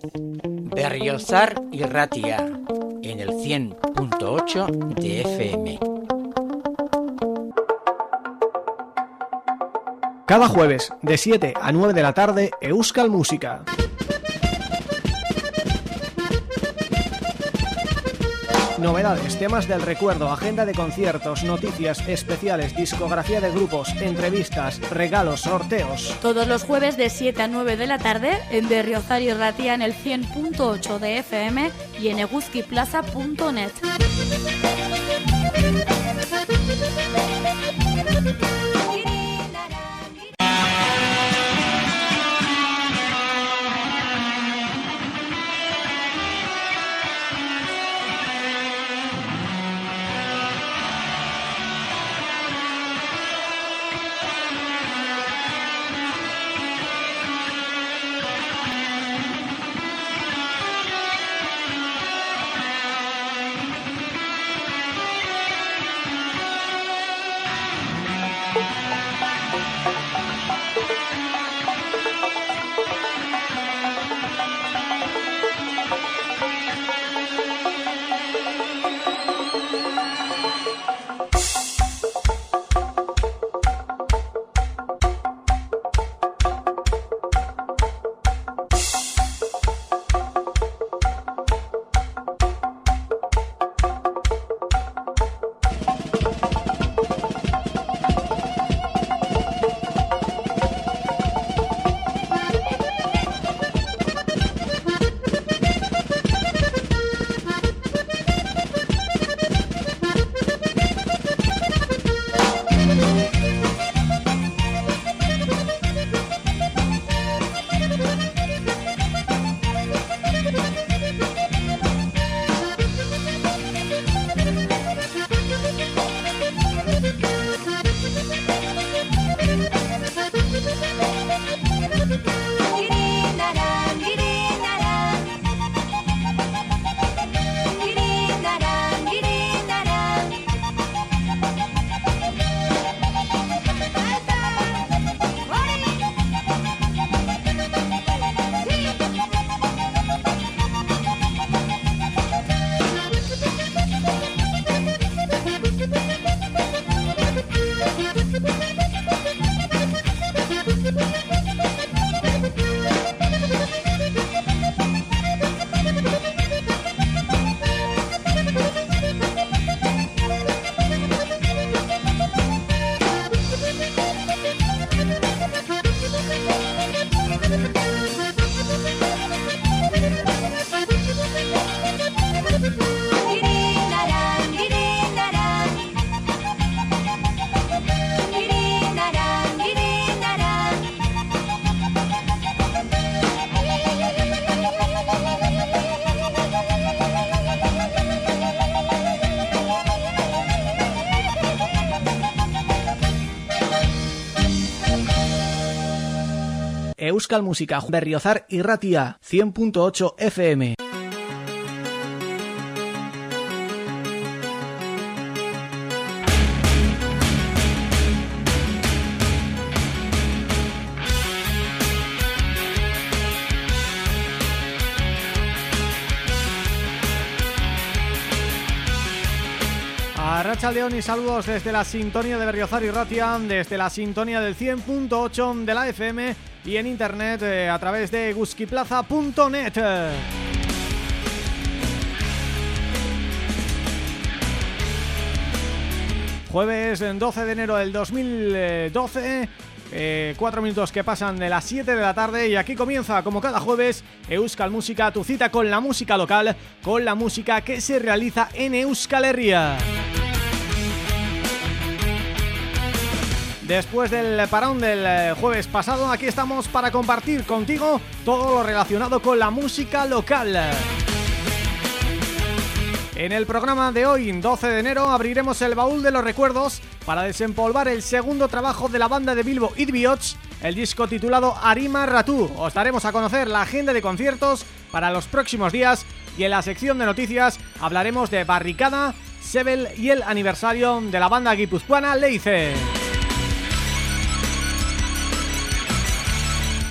Berriozar y Ratia en el 100.8 de FM. Cada jueves, de 7 a 9 de la tarde, Euskal Música. Novedades, temas del recuerdo, agenda de conciertos, noticias especiales, discografía de grupos, entrevistas, regalos, sorteos. Todos los jueves de 7 a 9 de la tarde en Berriozar y Ratia en el 100.8 de FM y en eguzquiplaza.net. Euskal Música, Berriozar y Ratia, 100.8 FM. A León y saludos desde la sintonía de Berriozar y Ratia, desde la sintonía del 100.8 de la FM y en internet eh, a través de guskiplaza.net. Jueves 12 de enero del 2012 eh, cuatro minutos que pasan de las 7 de la tarde y aquí comienza, como cada jueves, Euskal Música, tu cita con la música local, con la música que se realiza en Euskal Herria. Después del parón del eh, jueves pasado, aquí estamos para compartir contigo todo lo relacionado con la música local. En el programa de hoy, 12 de enero, abriremos el baúl de los recuerdos para desempolvar el segundo trabajo de la banda de Bilbo Idbiots, el disco titulado Arima Ratú. Os daremos a conocer la agenda de conciertos para los próximos días y en la sección de noticias hablaremos de Barricada, Sebel y el aniversario de la banda guipuzcoana Leice.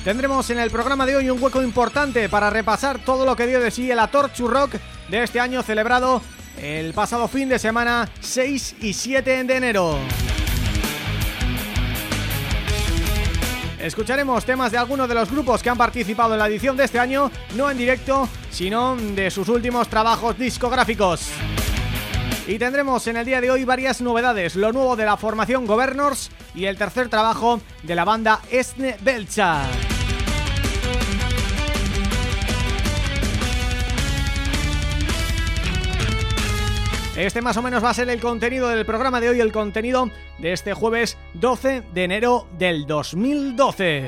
Tendremos en el programa de hoy un hueco importante para repasar todo lo que dio de sí el Atorchu Rock de este año celebrado el pasado fin de semana 6 y 7 de enero. Escucharemos temas de algunos de los grupos que han participado en la edición de este año, no en directo, sino de sus últimos trabajos discográficos. Y tendremos en el día de hoy varias novedades, lo nuevo de la formación Governors y el tercer trabajo de la banda Esne Belcha. Este más o menos va a ser el contenido del programa de hoy, el contenido de este jueves 12 de enero del 2012.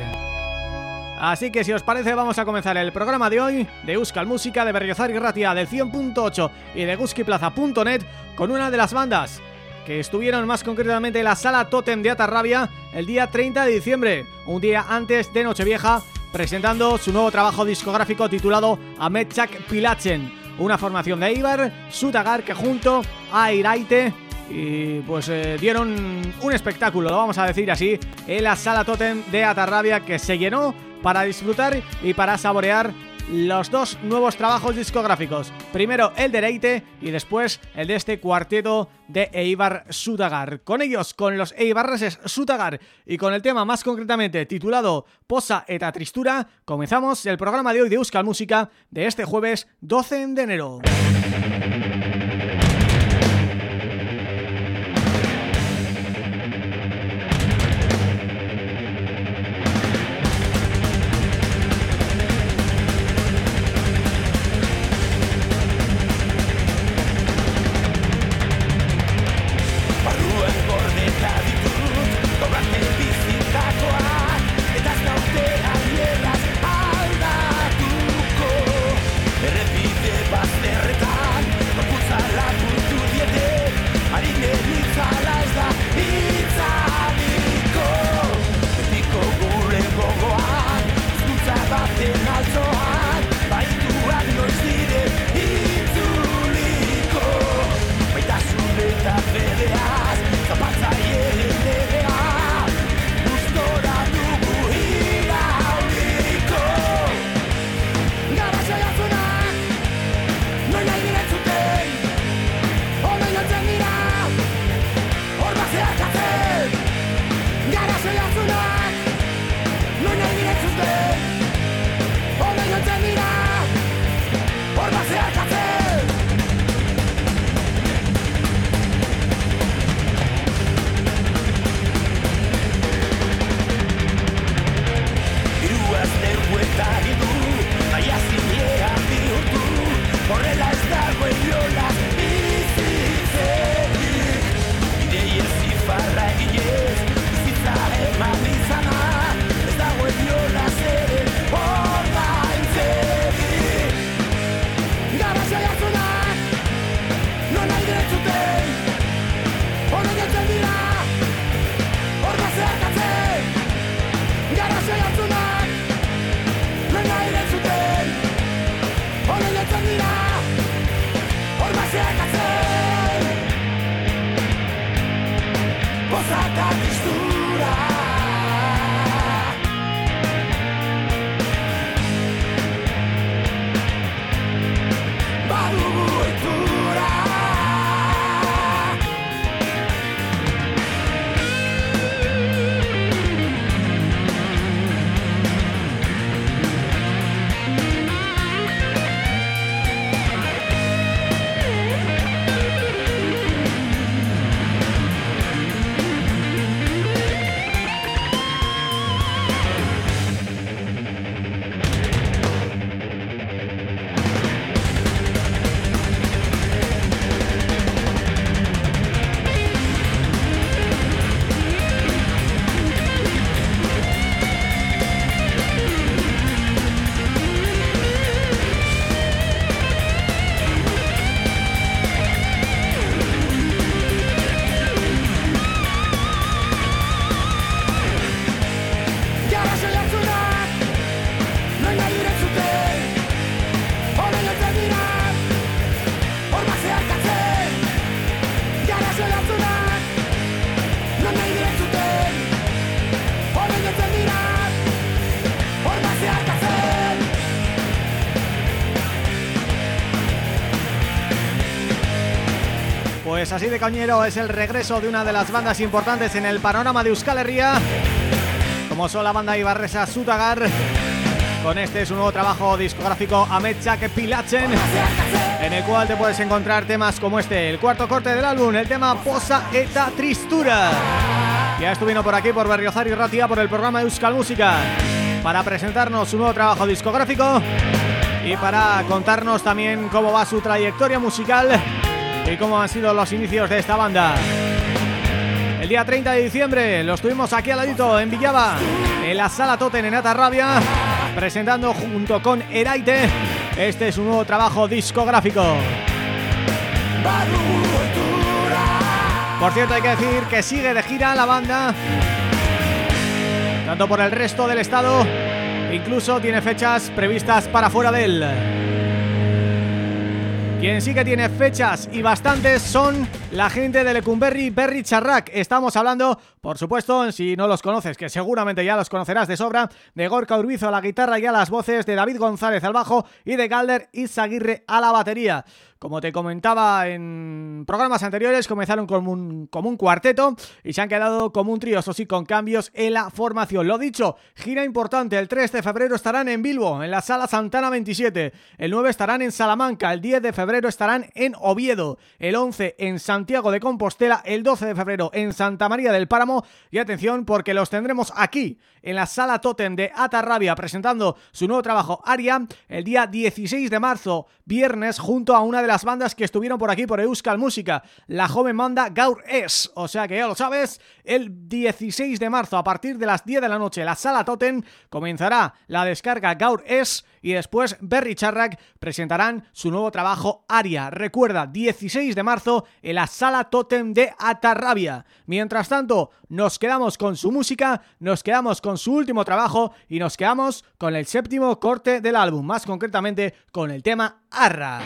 Así que si os parece vamos a comenzar el programa de hoy de Euskal Música de Berriozar y Ratia del 100.8 y de guskiplaza.net con una de las bandas que estuvieron más concretamente en la Sala Totem de Atarrabia el día 30 de diciembre, un día antes de Nochevieja, presentando su nuevo trabajo discográfico titulado Ametchak Pilachen una formación de Ibar, Sutagar, que junto a Iraite y pues eh, dieron un espectáculo, lo vamos a decir así, en la Sala Totem de Atarrabia que se llenó para disfrutar y para saborear los dos nuevos trabajos discográficos. Primero el de Reite y después el de este cuarteto de Eibar Sutagar. Con ellos, con los Eibarreses Sutagar y con el tema más concretamente titulado Posa eta Tristura, comenzamos el programa de hoy de Euskal Música de este jueves 12 de enero. Pues así de cañero es el regreso de una de las bandas importantes en el panorama de Euskal Herria. Como son la banda Ibarresa Sutagar Con este es un nuevo trabajo discográfico Ametsak Pilachen En el cual te puedes encontrar temas como este El cuarto corte del álbum, el tema Posa eta Tristura. Ya estuvieron por aquí por Berriozar y Ratia por el programa Euskal Música Para presentarnos su nuevo trabajo discográfico y para contarnos también cómo va su trayectoria musical y cómo han sido los inicios de esta banda. El día 30 de diciembre los tuvimos aquí al ladito en Villaba, en la Sala Toten en Atarrabia, presentando junto con Eraite este es un nuevo trabajo discográfico. Por cierto hay que decir que sigue de gira la banda, tanto por el resto del estado, incluso tiene fechas previstas para fuera de él. Quien sí que tiene fechas y bastantes son la gente de Lecumberri Berry Charrac. Estamos hablando, por supuesto, si no los conoces, que seguramente ya los conocerás de sobra, de Gorka Urbizo a la guitarra y a las voces, de David González al bajo y de Galder Izaguirre a la batería. Como te comentaba en programas anteriores, comenzaron como un, como un cuarteto y se han quedado como un trío, eso sí, con cambios en la formación. Lo dicho, gira importante, el 3 de febrero estarán en Bilbo, en la Sala Santana 27, el 9 estarán en Salamanca, el 10 de febrero estarán en Oviedo, el 11 en Santiago de Compostela, el 12 de febrero en Santa María del Páramo. Y atención porque los tendremos aquí, en la Sala Totem de Atarrabia, presentando su nuevo trabajo Aria, el día 16 de marzo, viernes, junto a una de las bandas que estuvieron por aquí por Euskal Música, la joven banda Gaur Es, o sea que ya lo sabes, el 16 de marzo a partir de las 10 de la noche la Sala Totem comenzará la descarga Gaur Es y después Berry Charrack presentarán su nuevo trabajo Aria. Recuerda, 16 de marzo en la Sala Totem de Atarrabia. Mientras tanto, nos quedamos con su música, nos quedamos con su último trabajo y nos quedamos con el séptimo corte del álbum, más concretamente con el tema Arra.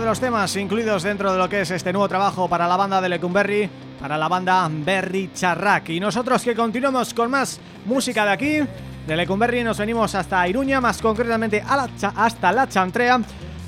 De los temas incluidos dentro de lo que es este nuevo trabajo para la banda de Lecumberri, para la banda Berry Charrac. Y nosotros que continuamos con más música de aquí, de Lecumberri, nos venimos hasta Iruña, más concretamente hasta La Chantrea,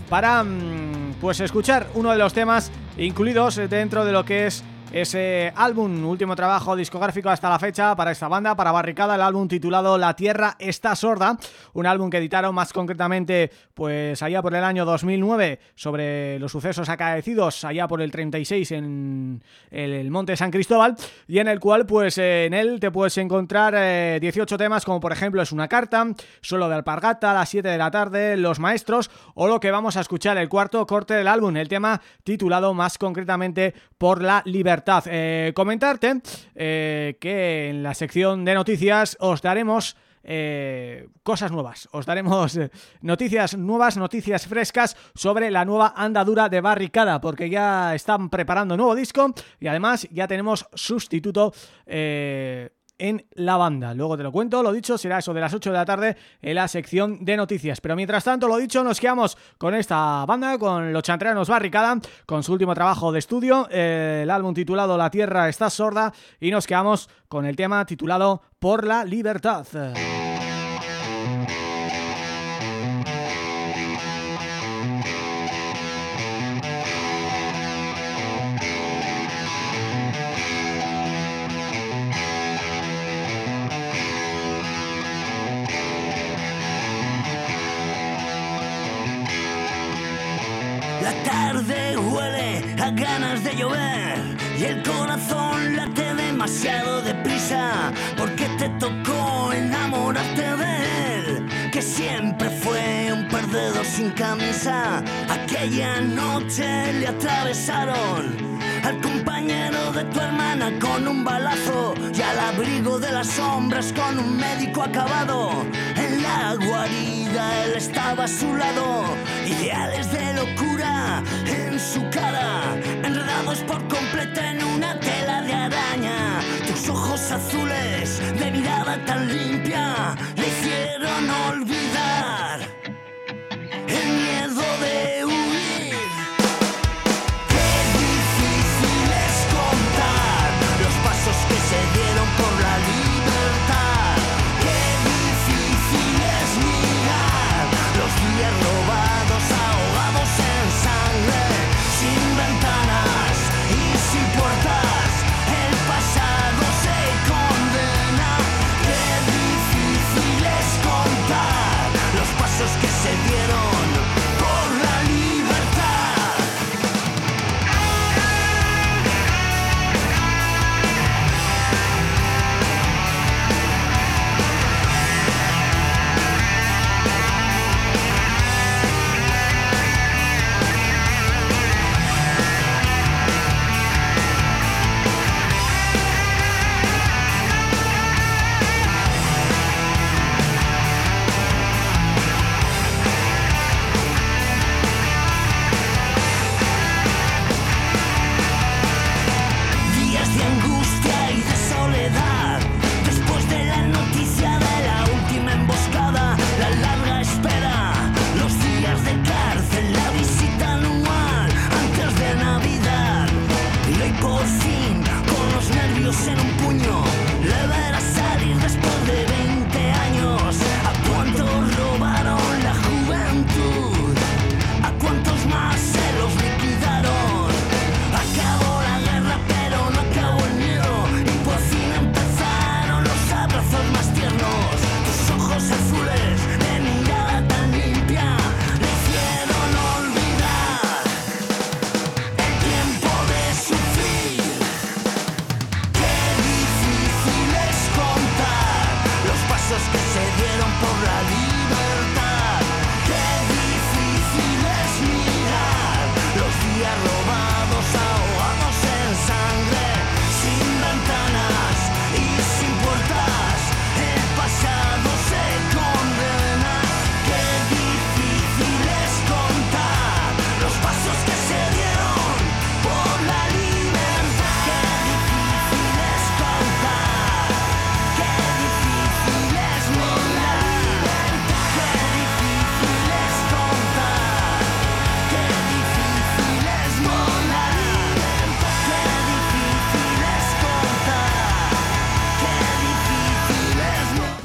para mm, pues escuchar uno de los temas incluidos dentro de lo que es ese álbum, último trabajo discográfico hasta la fecha para esta banda, para Barricada, el álbum titulado La Tierra está sorda, un álbum que editaron más concretamente pues allá por el año 2009 sobre los sucesos acaecidos allá por el 36 en el Monte San Cristóbal y en el cual pues en él te puedes encontrar 18 eh, temas como por ejemplo es una carta, solo de alpargata, las 7 de la tarde, Los Maestros o lo que vamos a escuchar, el cuarto corte del álbum, el tema titulado más concretamente Por la Libertad eh, comentarte eh, que en la sección de noticias os daremos eh, cosas nuevas. Os daremos noticias nuevas, noticias frescas sobre la nueva andadura de Barricada, porque ya están preparando nuevo disco y además ya tenemos sustituto en la banda. Luego te lo cuento, lo dicho, será eso de las 8 de la tarde en la sección de noticias. Pero mientras tanto, lo dicho, nos quedamos con esta banda, con los chantreanos Barricada, con su último trabajo de estudio, eh, el álbum titulado La Tierra está sorda, y nos quedamos con el tema titulado Por la Libertad. Ganas de llover y el corazón late demasiado deprisa porque te tocó enamorarte de él, que siempre fue un perdedor sin camisa. Aquella noche le atravesaron al compañero de tu hermana con un balazo y al abrigo de las sombras con un médico acabado. La guarida él estaba a su lado, ideales de locura en su cara, enredados por completo en una tela de araña. Tus ojos azules de mirada tan limpia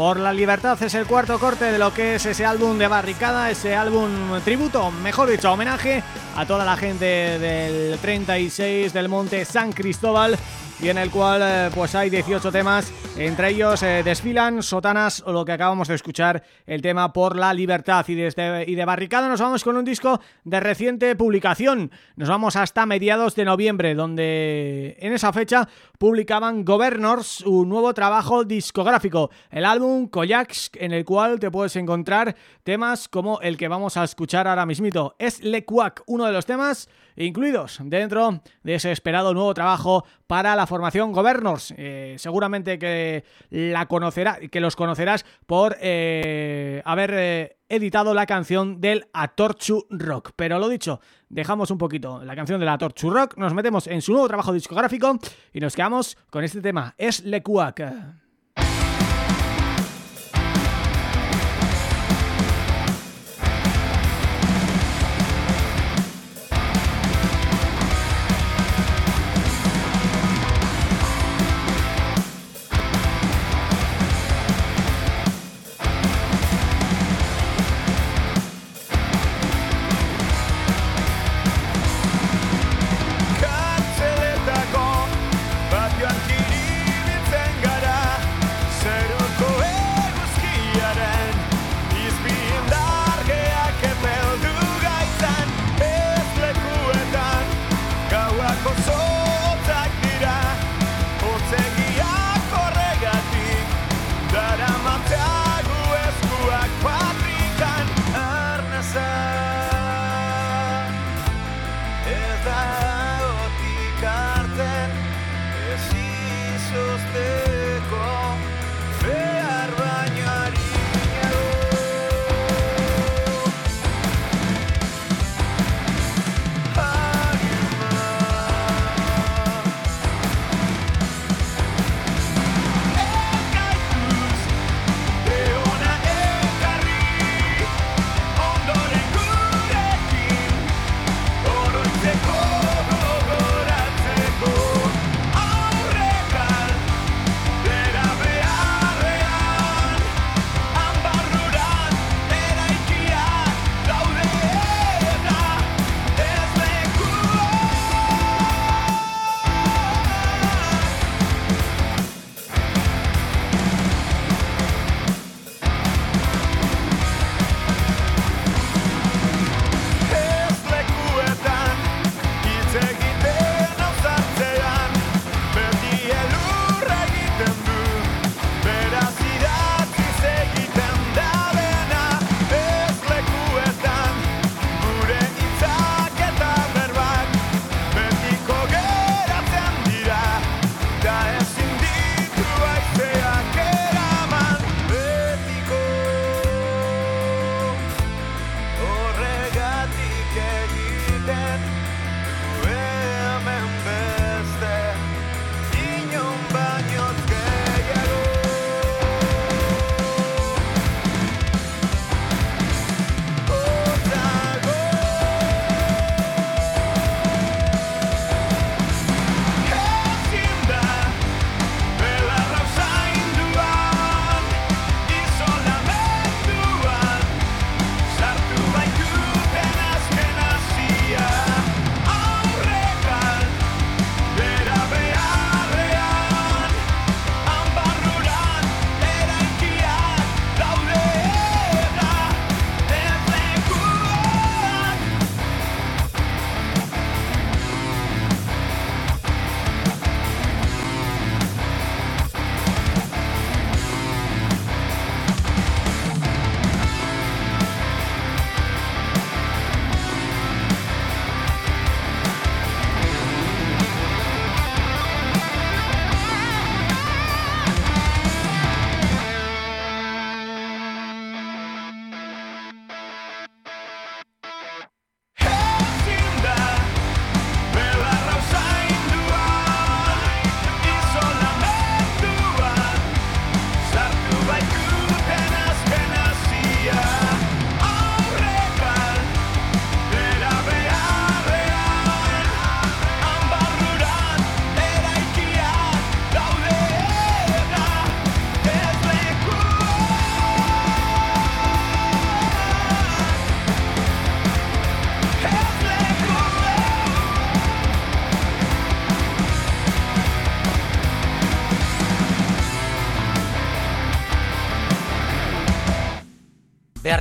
por la libertad. Es el cuarto corte de lo que es ese álbum de Barricada, ese álbum tributo, mejor dicho, homenaje a toda la gente del 36 del Monte San Cristóbal y en el cual eh, pues hay 18 temas, entre ellos eh, desfilan, sotanas o lo que acabamos de escuchar, el tema Por la Libertad. Y, desde, de Barricada nos vamos con un disco de reciente publicación, nos vamos hasta mediados de noviembre donde en esa fecha publicaban Governors, un nuevo trabajo discográfico, el álbum Koyaks en el cual te puedes encontrar temas como el que vamos a escuchar ahora mismito, es Le Cuac, uno de los temas incluidos dentro de ese esperado nuevo trabajo para la formación Governors. Eh, seguramente que la conocerá, que los conocerás por eh, haber eh, editado la canción del Atorchu Rock. Pero lo dicho, dejamos un poquito la canción del Atorchu Rock, nos metemos en su nuevo trabajo discográfico y nos quedamos con este tema, es Le Cuac.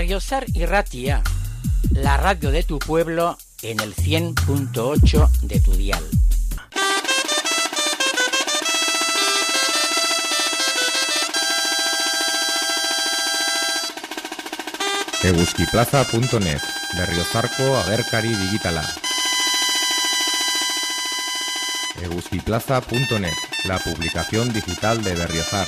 Berriozar y Ratia, la radio de tu pueblo en el 100.8 de tu dial. eguzkiplaza.net Berriozarko agerkari digitala eguzkiplaza.net La publicación digital de Berriozar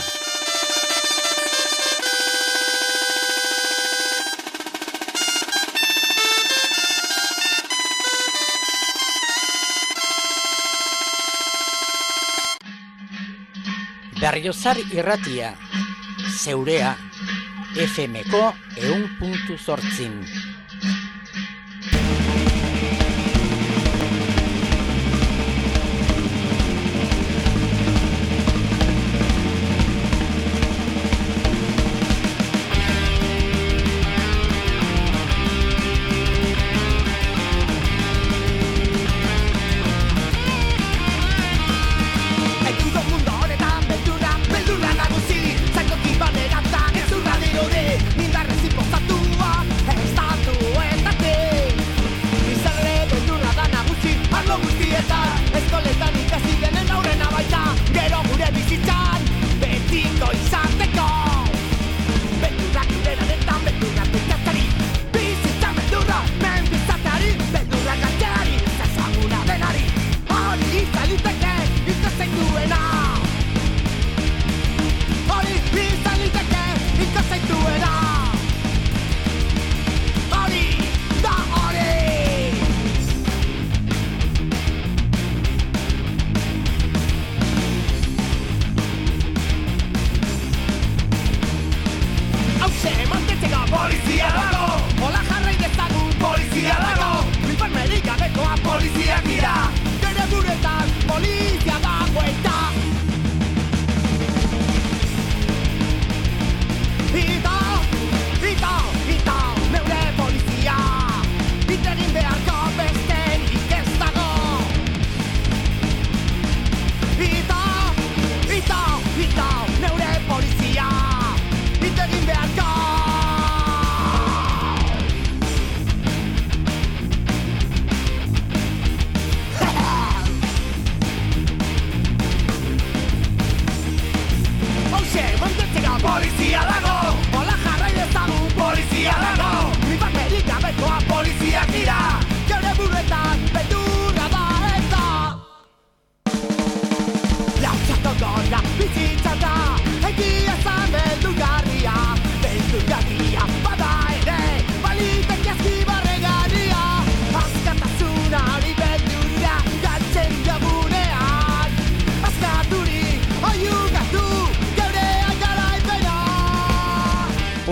Berriozar irratia, zeurea, FMko eun puntu zortzin.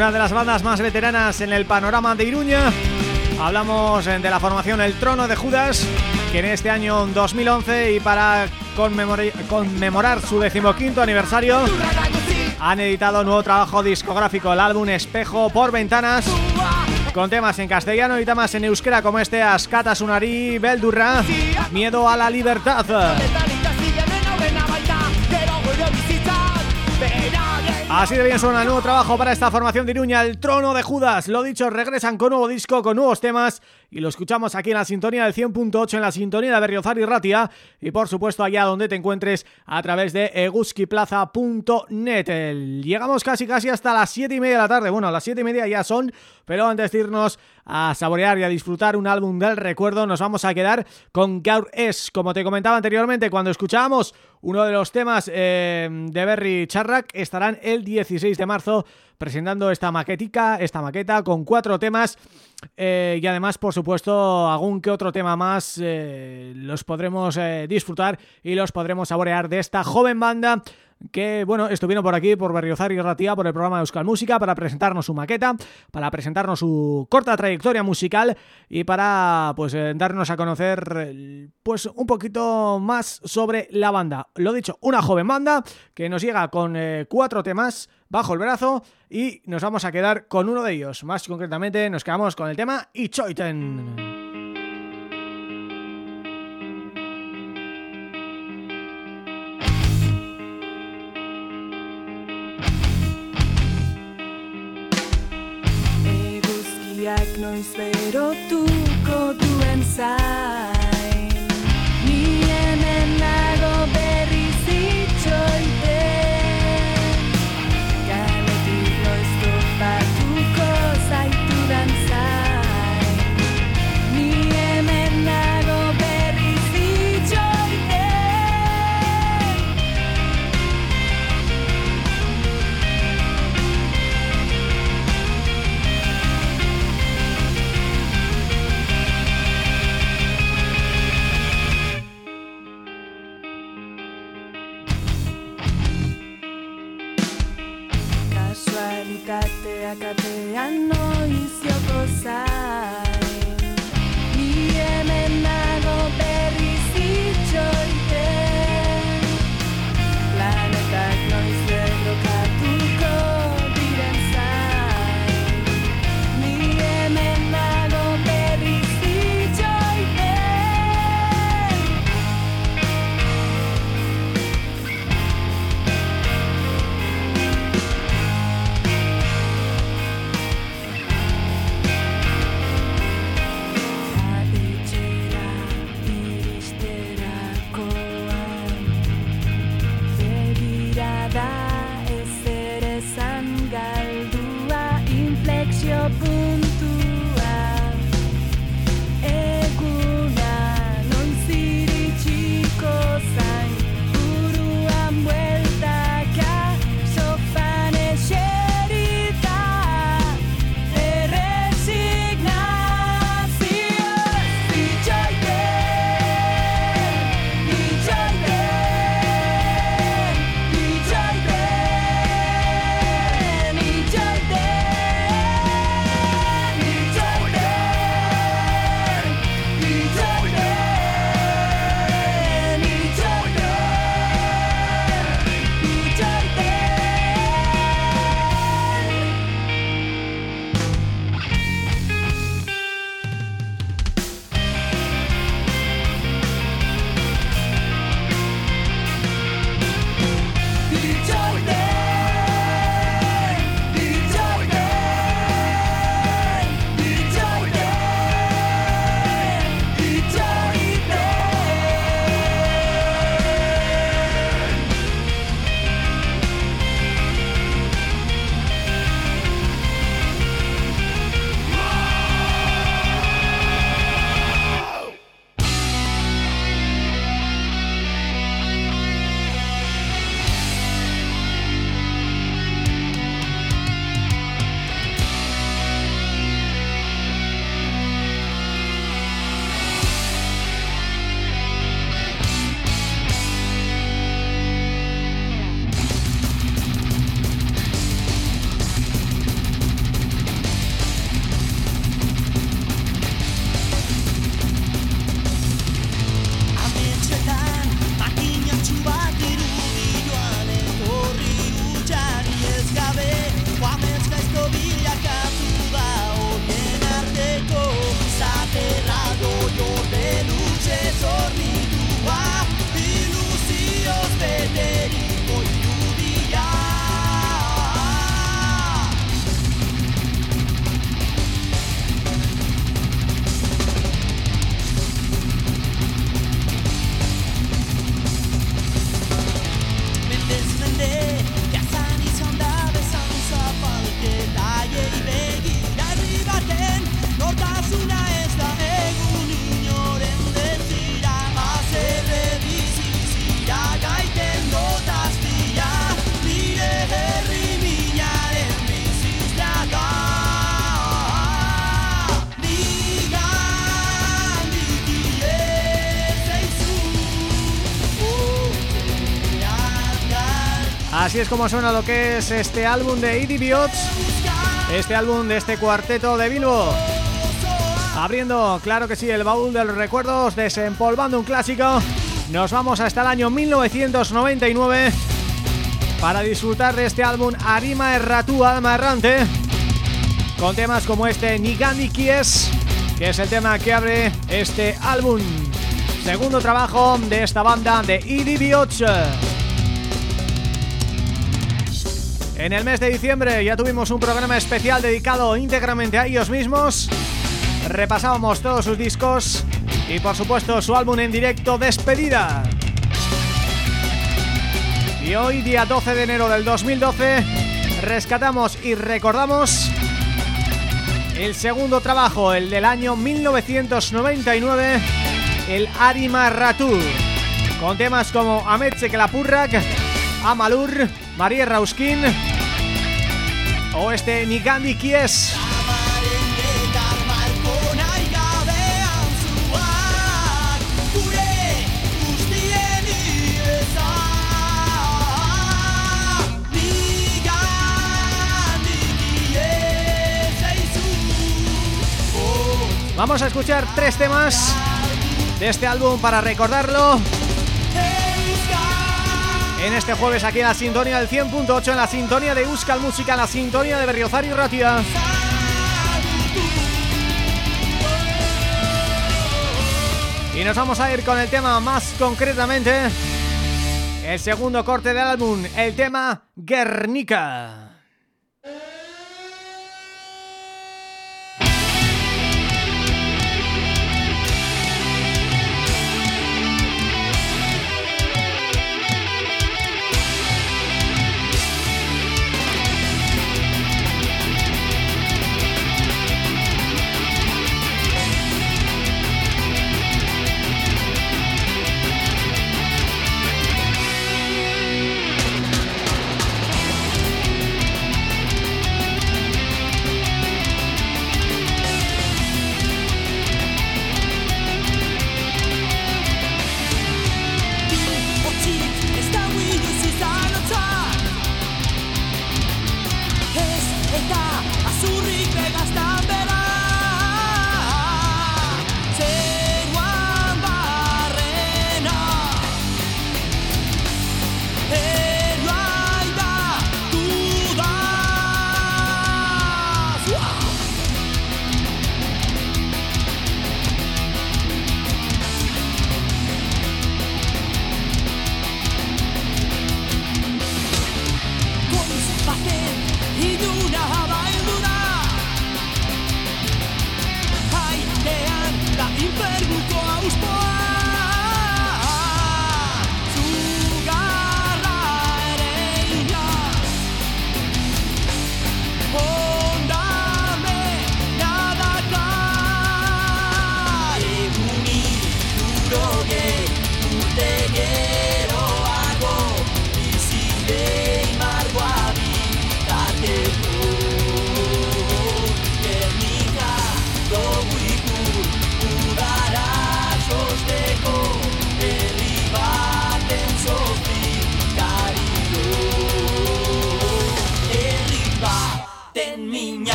Una de las bandas más veteranas en el panorama de Iruña. Hablamos eh, de la formación El Trono de Judas, que en este año 2011 y para conmemorar, su decimoquinto aniversario han editado nuevo trabajo discográfico, el álbum Espejo por Ventanas, con temas en castellano y temas en euskera como este Ascata Sunari, Beldurra, Miedo a la Libertad. Así de bien suena el nuevo trabajo para esta formación de Iruña, El Trono de Judas. Lo dicho, regresan con nuevo disco, con nuevos temas y lo escuchamos aquí en la sintonía del 100.8, en la sintonía de Berriozar y Ratia y por supuesto allá donde te encuentres a través de eguskiplaza.net. Llegamos casi casi hasta las 7 y media de la tarde. Bueno, las 7 y media ya son, pero antes de irnos a saborear y a disfrutar un álbum del recuerdo, nos vamos a quedar con Gaur S. Como te comentaba anteriormente, cuando escuchábamos uno de los temas eh, de Berry Charrak, estarán el 16 de marzo presentando esta maquetica, esta maqueta con cuatro temas eh, y además, por supuesto, algún que otro tema más eh, los podremos disfrutar y los podremos saborear de esta joven banda que, bueno, estuvieron por aquí, por Berriozar y Ratia, por el programa de Euskal Música, para presentarnos su maqueta, para presentarnos su corta trayectoria musical y para, pues, eh, darnos a conocer, pues, un poquito más sobre la banda. Lo dicho, una joven banda que nos llega con eh, cuatro temas bajo el brazo y nos vamos a quedar con uno de ellos. Más concretamente, nos quedamos con el tema Ichoiten. Planetak noiz berotuko duen zain Kasualitateak Es como suena lo que es este álbum de Idi Biots Este álbum de este cuarteto de Bilbo. Abriendo, claro que sí, el baúl de los recuerdos Desempolvando un clásico. Nos vamos hasta el año 1999 Para disfrutar de este álbum Arima Erratu Alma Errante Con temas como este Nigandi Kies Que es el tema que abre este álbum. Segundo trabajo de esta banda de Idi En el mes de diciembre ya tuvimos un programa especial dedicado íntegramente a ellos mismos. Repasábamos todos sus discos y por supuesto su álbum en directo Despedida. Y hoy día 12 de enero del 2012 rescatamos y recordamos el segundo trabajo, el del año 1999, el Arima Ratu, con temas como Ametche Kelapurrak, Amalur, María Rauskin o este Nigandi Kies. Vamos a escuchar tres temas de este álbum para recordarlo En este jueves aquí en la sintonía del 100.8 En la sintonía de Euskal Música En la sintonía de Berriozar y Ratia. Y nos vamos a ir con el tema más concretamente El segundo corte del álbum El tema Guernica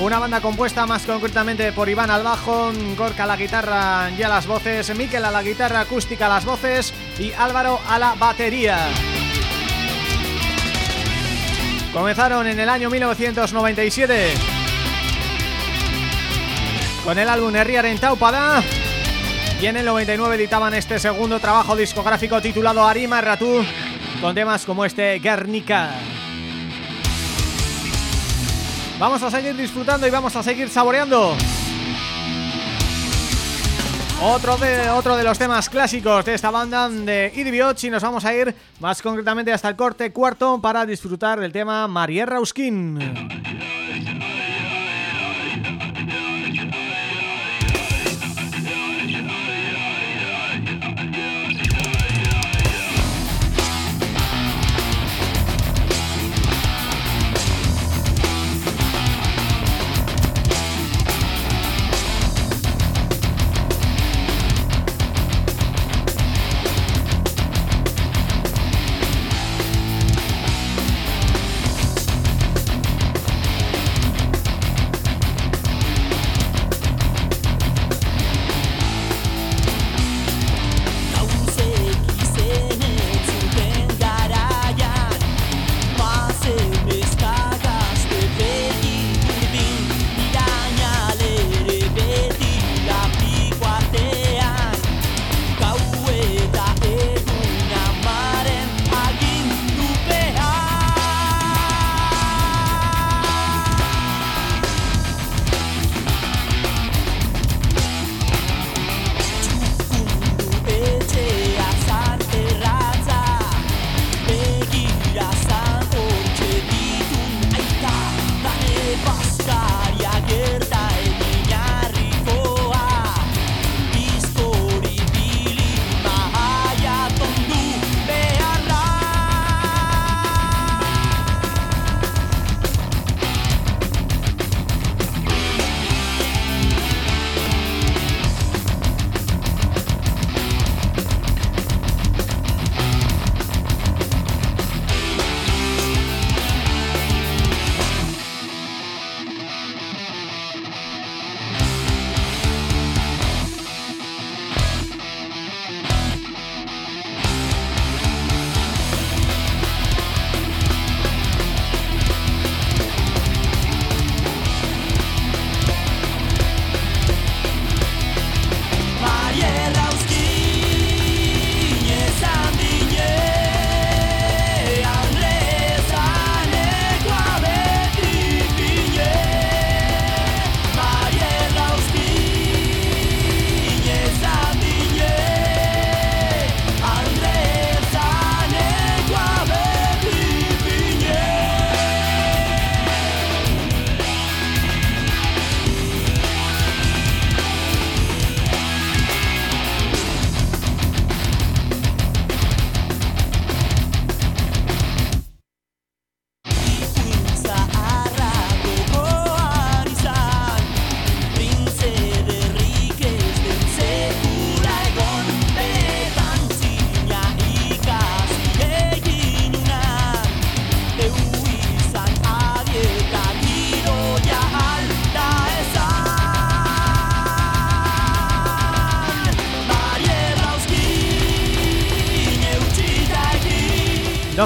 Una banda compuesta más concretamente por Iván al bajo, Gorka a la guitarra y a las voces, Miquel a la guitarra acústica a las voces y Álvaro a la batería. Comenzaron en el año 1997 con el álbum Herriaren Taupada y en el 99 editaban este segundo trabajo discográfico titulado Arima Ratú con temas como este Guernica. Vamos a seguir disfrutando y vamos a seguir saboreando otro de, otro de los temas clásicos de esta banda de Idiots y nos vamos a ir más concretamente hasta el corte cuarto para disfrutar del tema María Rauskin.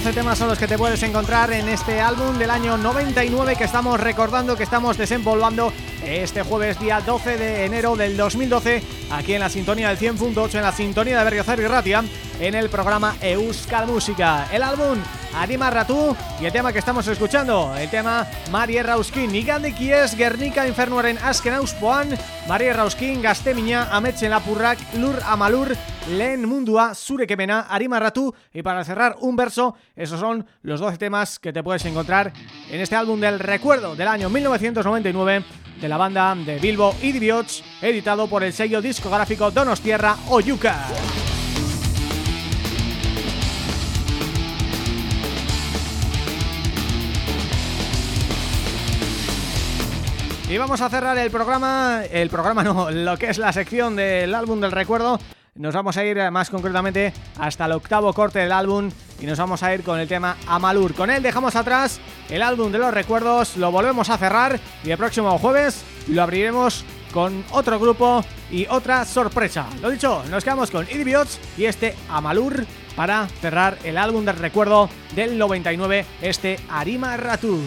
12 temas son los que te puedes encontrar en este álbum del año 99 que estamos recordando, que estamos desempolvando este jueves día 12 de enero del 2012 aquí en la sintonía del 100.8, en la sintonía de Berriozar y Ratia en el programa Euskal Música. El álbum Arima Ratu y el tema que estamos escuchando, el tema Marie Rauskin. Igandeki es Guernica Infernuaren Asken Auspoan, Marie Rauskin, Gaztemina, Ametzen Lapurrak, Lur Amalur, Lehen Mundua, Zurekemena, Arima Ratu y para cerrar un verso, esos son los 12 temas que te puedes encontrar en este álbum del recuerdo del año 1999 de la banda de Bilbo Idiots, editado por el sello discográfico Donostierra Oyuka. Y vamos a cerrar el programa, el programa no, lo que es la sección del álbum del recuerdo nos vamos a ir eh, más concretamente hasta el octavo corte del álbum y nos vamos a ir con el tema Amalur. Con él dejamos atrás el álbum de los recuerdos, lo volvemos a cerrar y el próximo jueves lo abriremos con otro grupo y otra sorpresa. Lo dicho, nos quedamos con Idiots y este Amalur para cerrar el álbum del recuerdo del 99, este Arima Ratu.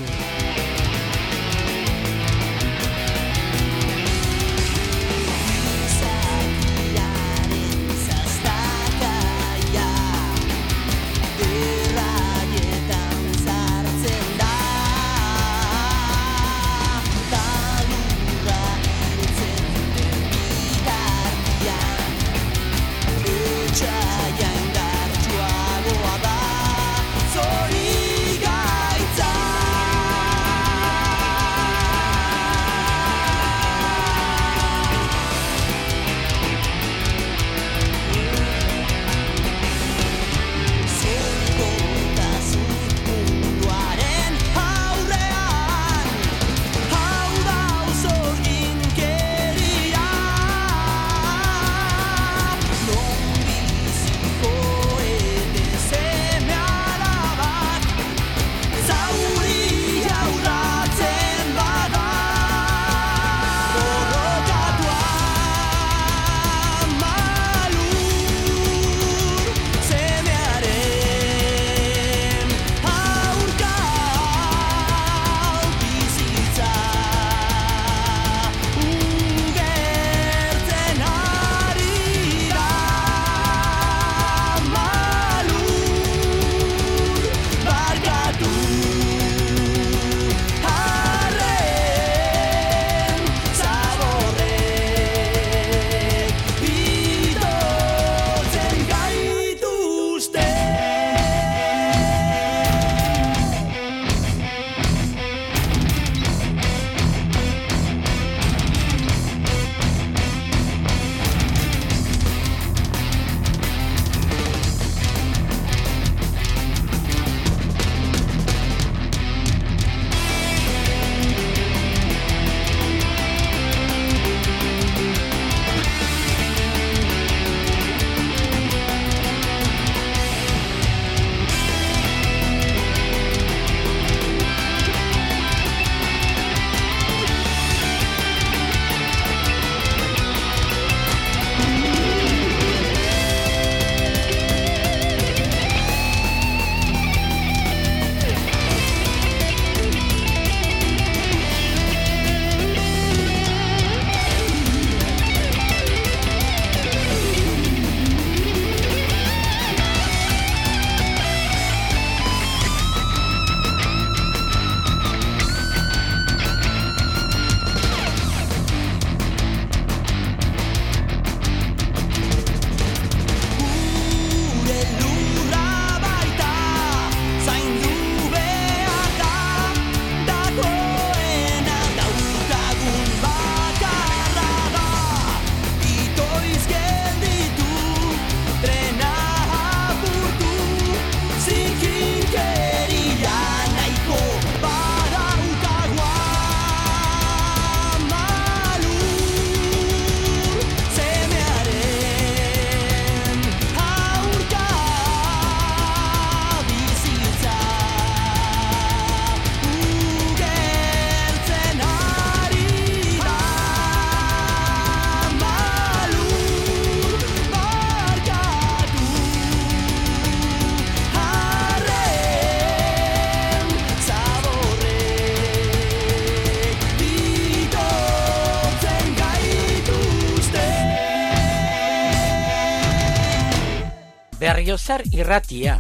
Berriozar y Ratia,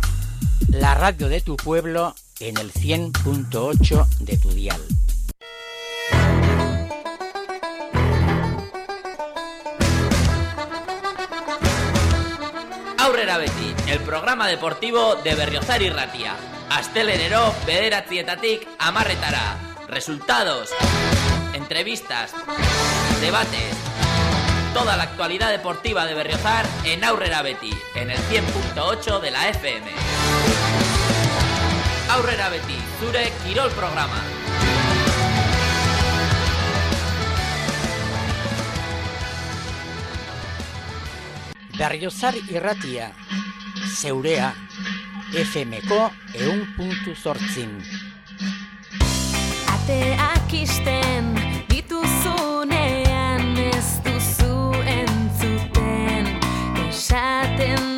la radio de tu pueblo en el 100.8 de tu dial. Aurrera Beti, el programa deportivo de Berriozar y Ratia. Astelenero, bederatzietatik, amarretara. Resultados, entrevistas, debates, toda la actualidad deportiva de Berriozar en Aurrera Beti, en el 100.8 de la FM. Aurrera Beti, zure Kirol programa. Berriozar irratia, zeurea, FMko eun puntu zortzin. Ateak isten happen.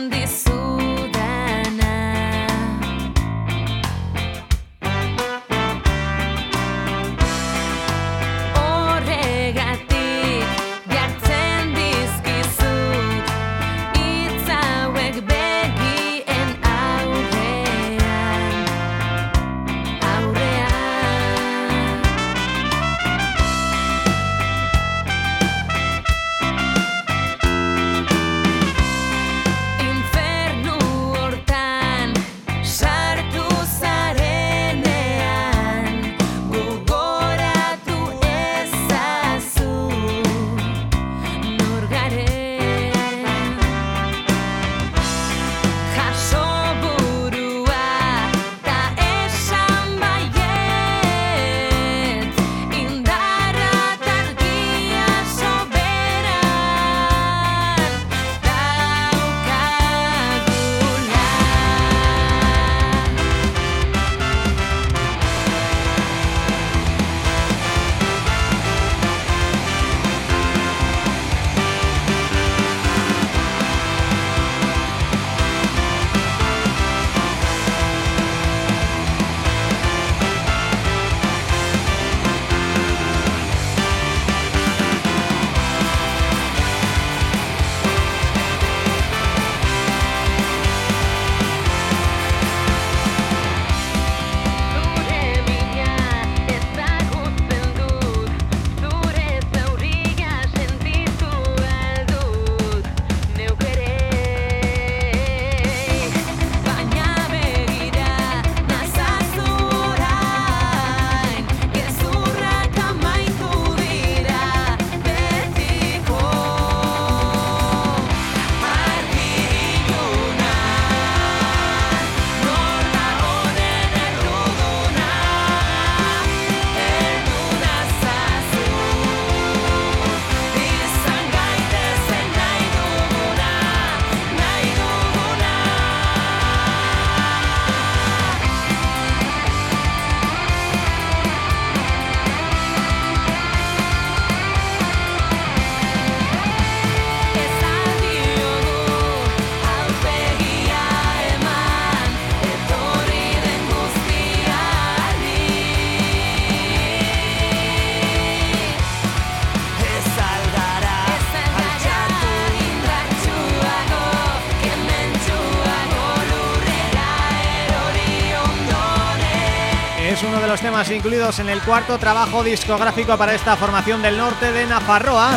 Temas incluidos en el cuarto trabajo discográfico para esta formación del norte de Nafarroa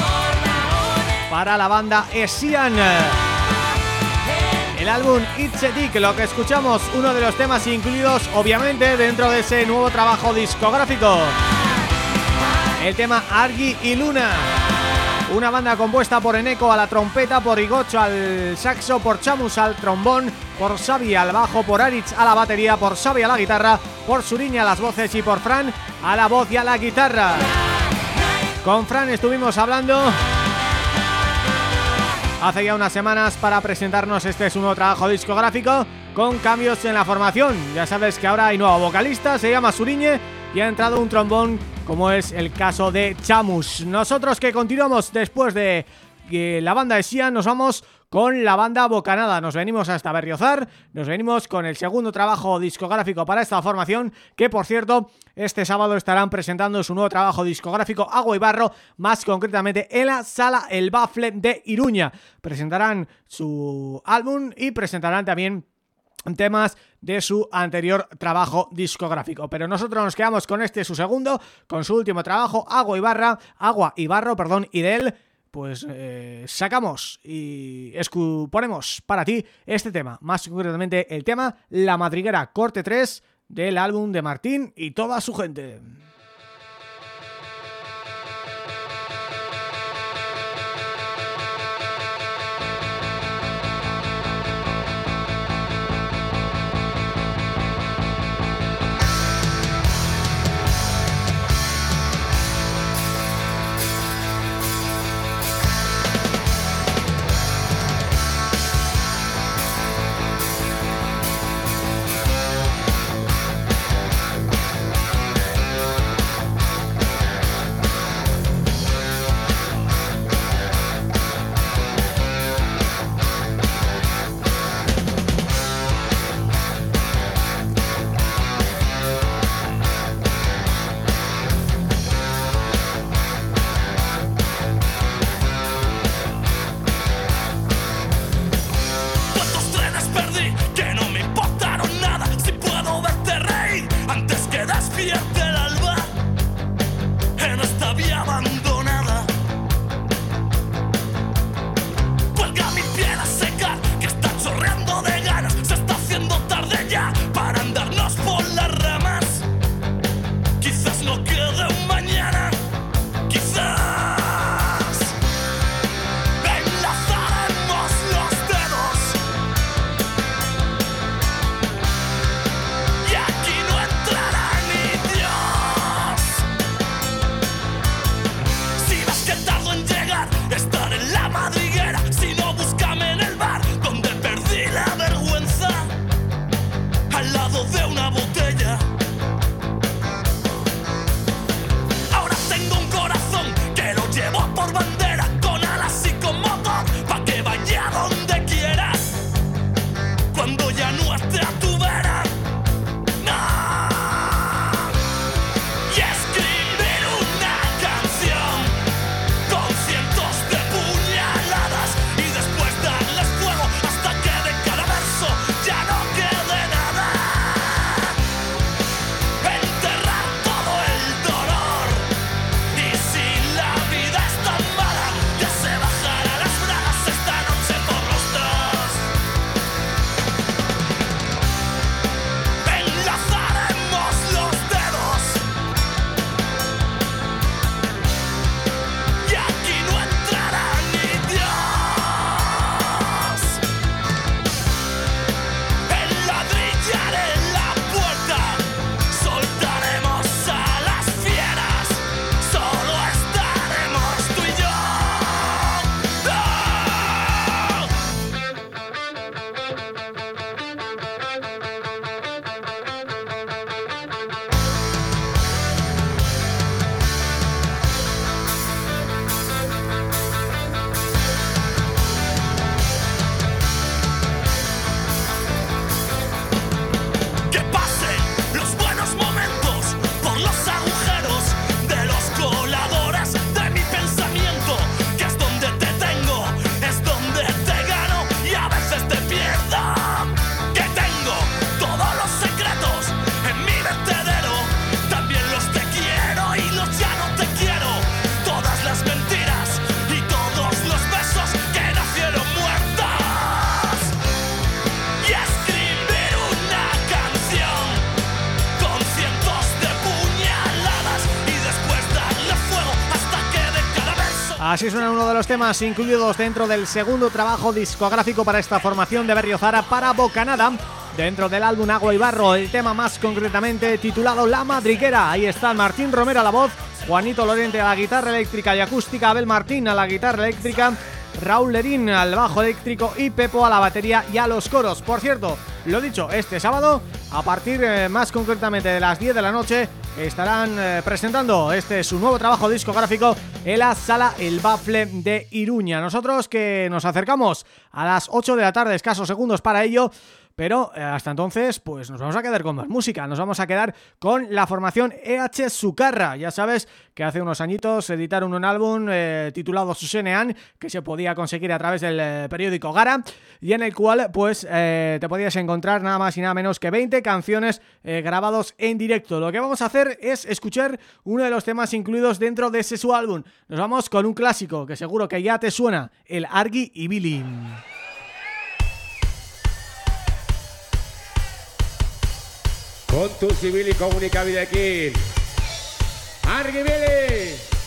para la banda Esian. El álbum It's a Dick, lo que escuchamos, uno de los temas incluidos obviamente dentro de ese nuevo trabajo discográfico. El tema Argi y Luna. Una banda compuesta por Eneco a la trompeta, por Igocho al saxo, por Chamus al trombón, por Xavi al bajo, por Aritz a la batería, por Xavi a la guitarra, por Suriña a las voces y por Fran a la voz y a la guitarra. Con Fran estuvimos hablando hace ya unas semanas para presentarnos este es un nuevo trabajo discográfico con cambios en la formación. Ya sabes que ahora hay nuevo vocalista, se llama Suriñe y ha entrado un trombón como es el caso de Chamus. Nosotros que continuamos después de eh, la banda de Sia nos vamos con la banda Bocanada. Nos venimos hasta Berriozar, nos venimos con el segundo trabajo discográfico para esta formación, que por cierto, este sábado estarán presentando su nuevo trabajo discográfico Agua y Barro, más concretamente en la Sala El Bafle de Iruña. Presentarán su álbum y presentarán también temas de su anterior trabajo discográfico. Pero nosotros nos quedamos con este su segundo, con su último trabajo, Agua y Barra, Agua y Barro, perdón, y de él pues eh, sacamos y ponemos para ti este tema, más concretamente el tema La Madriguera Corte 3 del álbum de Martín y toda su gente. Así suena uno de los temas incluidos dentro del segundo trabajo discográfico para esta formación de Berriozara para Bocanada Dentro del álbum Agua y Barro, el tema más concretamente titulado La Madriguera. Ahí está Martín Romero a la voz, Juanito Lorente a la guitarra eléctrica y acústica Abel Martín a la guitarra eléctrica Raúl Lerín al bajo eléctrico y Pepo a la batería y a los coros. Por cierto, lo dicho, este sábado, a partir eh, más concretamente de las 10 de la noche estarán eh, presentando este su nuevo trabajo discográfico en la Sala El Bafle de Iruña. Nosotros que nos acercamos a las 8 de la tarde, escasos segundos para ello, pero eh, hasta entonces pues nos vamos a quedar con más música, nos vamos a quedar con la formación EH Sucarra, ya sabes que hace unos añitos editaron un álbum eh, titulado Susenean que se podía conseguir a través del eh, periódico Gara y en el cual pues te podías encontrar nada más y nada menos que 20 canciones grabados en directo. Lo que vamos a hacer es escuchar uno de los temas incluidos dentro de ese su álbum. Nos vamos con un clásico que seguro que ya te suena, el Argi y Billy. Kontuz ibili komunikabideekin. Argi Billy! Sarritan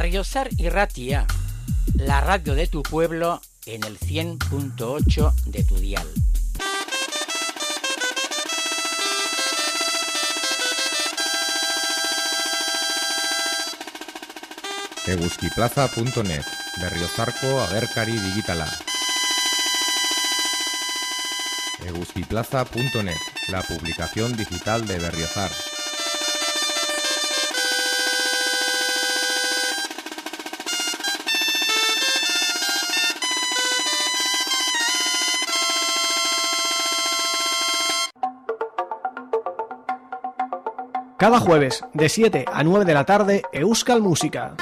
Berriozar y Ratia, la radio de tu pueblo en el 100.8 de tu dial. eguzkiplaza.net Berriozarko agerkari digitala eguzkiplaza.net La publicación digital de Berriozar Cada jueves, de 7 a 9 de la tarde, Euskal Música.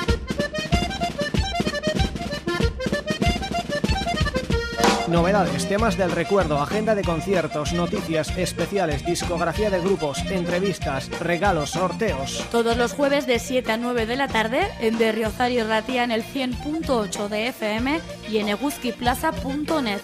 novedades, temas del recuerdo, agenda de conciertos, noticias especiales, discografía de grupos, entrevistas, regalos, sorteos. Todos los jueves de 7 a 9 de la tarde en Berriozar y Ratia en el 100.8 de FM y en eguzquiplaza.net.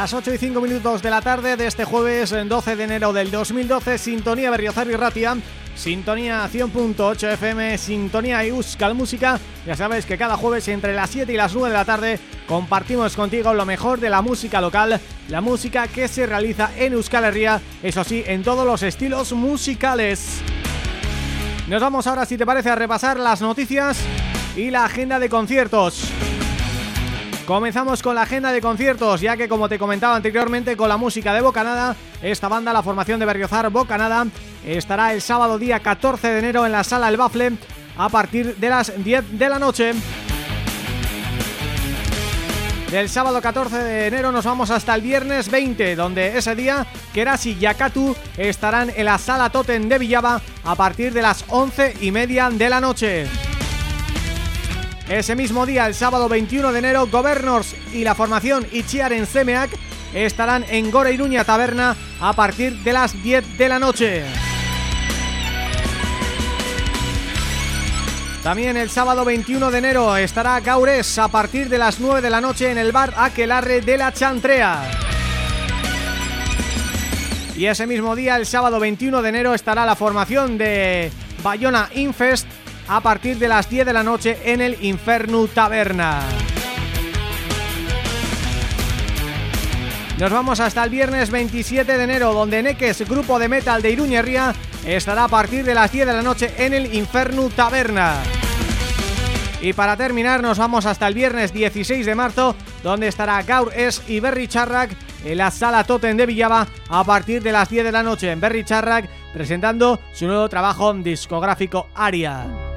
Las 8 y 5 minutos de la tarde de este jueves 12 de enero del 2012, Sintonía Berriozar y Ratia, Sintonía 100.8 FM, Sintonía Euskal Música. Ya sabes que cada jueves entre las 7 y las 9 de la tarde compartimos contigo lo mejor de la música local, la música que se realiza en Euskal Herria, eso sí, en todos los estilos musicales. Nos vamos ahora, si te parece, a repasar las noticias y la agenda de conciertos. Comenzamos con la agenda de conciertos, ya que como te comentaba anteriormente con la música de Bocanada, esta banda, la formación de Berriozar Bocanada, estará el sábado día 14 de enero en la Sala El Bafle a partir de las 10 de la noche. Del sábado 14 de enero nos vamos hasta el viernes 20, donde ese día Kerasi y Yakatu estarán en la Sala Totem de Villaba a partir de las 11 y media de la noche. Ese mismo día, el sábado 21 de enero, Governors y la formación Ichiaren Semeak estarán en Gore Iruña Taberna a partir de las 10 de la noche. También el sábado 21 de enero estará Gaures a partir de las 9 de la noche en el bar Aquelarre de la Chantrea. Y ese mismo día, el sábado 21 de enero, estará la formación de Bayona Infest a partir de las 10 de la noche en el Inferno Taberna. Nos vamos hasta el viernes 27 de enero, donde Neques, grupo de metal de Iruñerría, estará a partir de las 10 de la noche en el Inferno Taberna. Y para terminar nos vamos hasta el viernes 16 de marzo, donde estará Gaur Es y Berry Charrak en la Sala Totem de Villaba a partir de las 10 de la noche en Berry Charrak, presentando su nuevo trabajo discográfico Aria.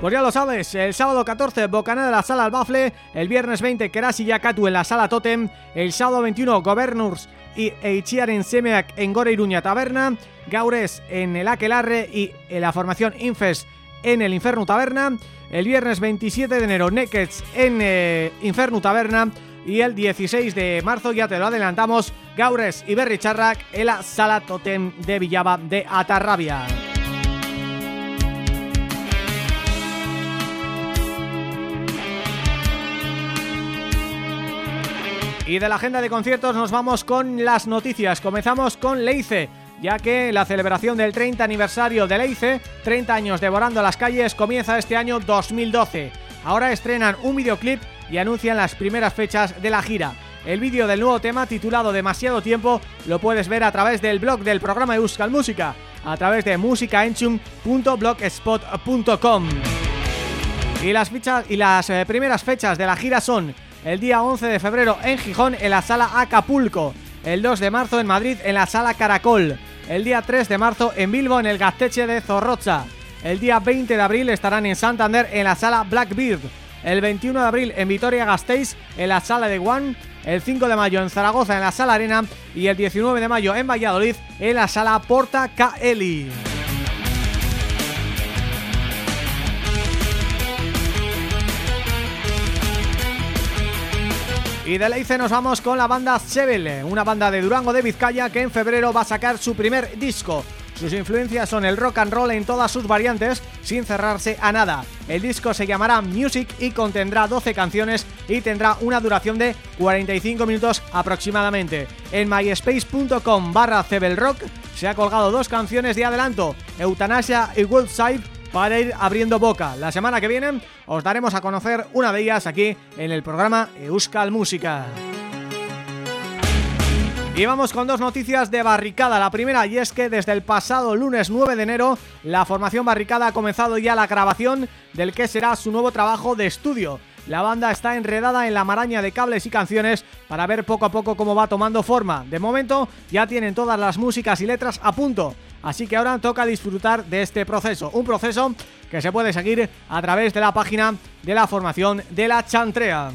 Pues ya lo sabes, el sábado 14 Bocanada de la Sala al Bafle, el viernes 20 Kerasi Yakatu en la Sala Totem, el sábado 21 Governors y Eichiaren Semeak en Gore Iruña Taberna, Gaures en el Aquelarre y en la formación Infest en el Inferno Taberna, el viernes 27 de enero Nekets en eh, Inferno Taberna y el 16 de marzo, ya te lo adelantamos, Gaures y Berry Charrak en la Sala Totem de Villaba de Atarrabia. Y de la agenda de conciertos nos vamos con las noticias. Comenzamos con Leice, ya que la celebración del 30 aniversario de Leice, 30 años devorando las calles, comienza este año 2012. Ahora estrenan un videoclip y anuncian las primeras fechas de la gira. El vídeo del nuevo tema titulado Demasiado Tiempo lo puedes ver a través del blog del programa Euskal Música, a través de musicaenchum.blogspot.com. Y las, fichas, y las eh, primeras fechas de la gira son el día 11 de febrero en Gijón en la Sala Acapulco, el 2 de marzo en Madrid en la Sala Caracol, el día 3 de marzo en Bilbo en el Gasteche de Zorrocha, el día 20 de abril estarán en Santander en la Sala Blackbeard, el 21 de abril en Vitoria-Gasteiz en la Sala de One, el 5 de mayo en Zaragoza en la Sala Arena. Y el 19 de mayo en Valladolid en la Sala Porta Caeli. Y de Leice nos vamos con la banda Sebel, una banda de Durango de Vizcaya que en febrero va a sacar su primer disco. Sus influencias son el rock and roll en todas sus variantes, sin cerrarse a nada. El disco se llamará Music y contendrá 12 canciones y tendrá una duración de 45 minutos aproximadamente. En myspace.com barra Rock se ha colgado dos canciones de adelanto, Eutanasia y Woodside, para ir abriendo boca. La semana que viene os daremos a conocer una de ellas aquí en el programa Euskal Música. Y vamos con dos noticias de Barricada. La primera y es que desde el pasado lunes 9 de enero la formación Barricada ha comenzado ya la grabación del que será su nuevo trabajo de estudio. La banda está enredada en la maraña de cables y canciones para ver poco a poco cómo va tomando forma. De momento ya tienen todas las músicas y letras a punto. Así que ahora toca disfrutar de este proceso, un proceso que se puede seguir a través de la página de la formación de la Chantrea.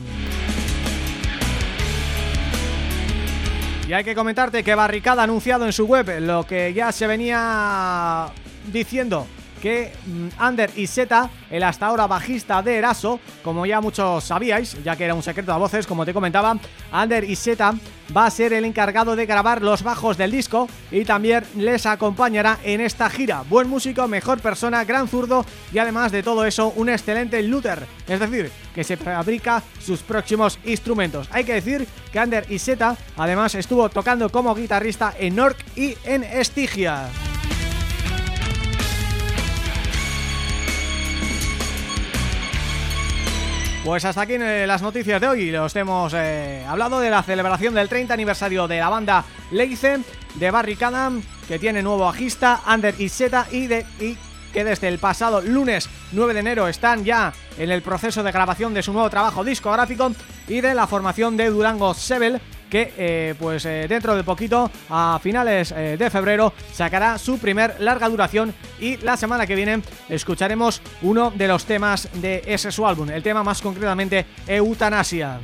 Y hay que comentarte que Barricada ha anunciado en su web lo que ya se venía diciendo que mm, Ander Iseta, el hasta ahora bajista de Eraso, como ya muchos sabíais, ya que era un secreto a voces, como te comentaba, Ander Iseta va a ser el encargado de grabar los bajos del disco y también les acompañará en esta gira. Buen músico, mejor persona, gran zurdo y además de todo eso, un excelente luther, es decir, que se fabrica sus próximos instrumentos. Hay que decir que Ander Iseta además estuvo tocando como guitarrista en Orc y en Estigia. Pues hasta aquí eh, las noticias de hoy, os hemos eh, hablado de la celebración del 30 aniversario de la banda Leice, de Barricada, que tiene nuevo bajista, Ander Iseta y, de, y que desde el pasado lunes 9 de enero están ya en el proceso de grabación de su nuevo trabajo discográfico y de la formación de Durango Sebel, que eh, pues eh, dentro de poquito, a finales eh, de febrero, sacará su primer larga duración y la semana que viene escucharemos uno de los temas de ese su álbum, el tema más concretamente Eutanasia.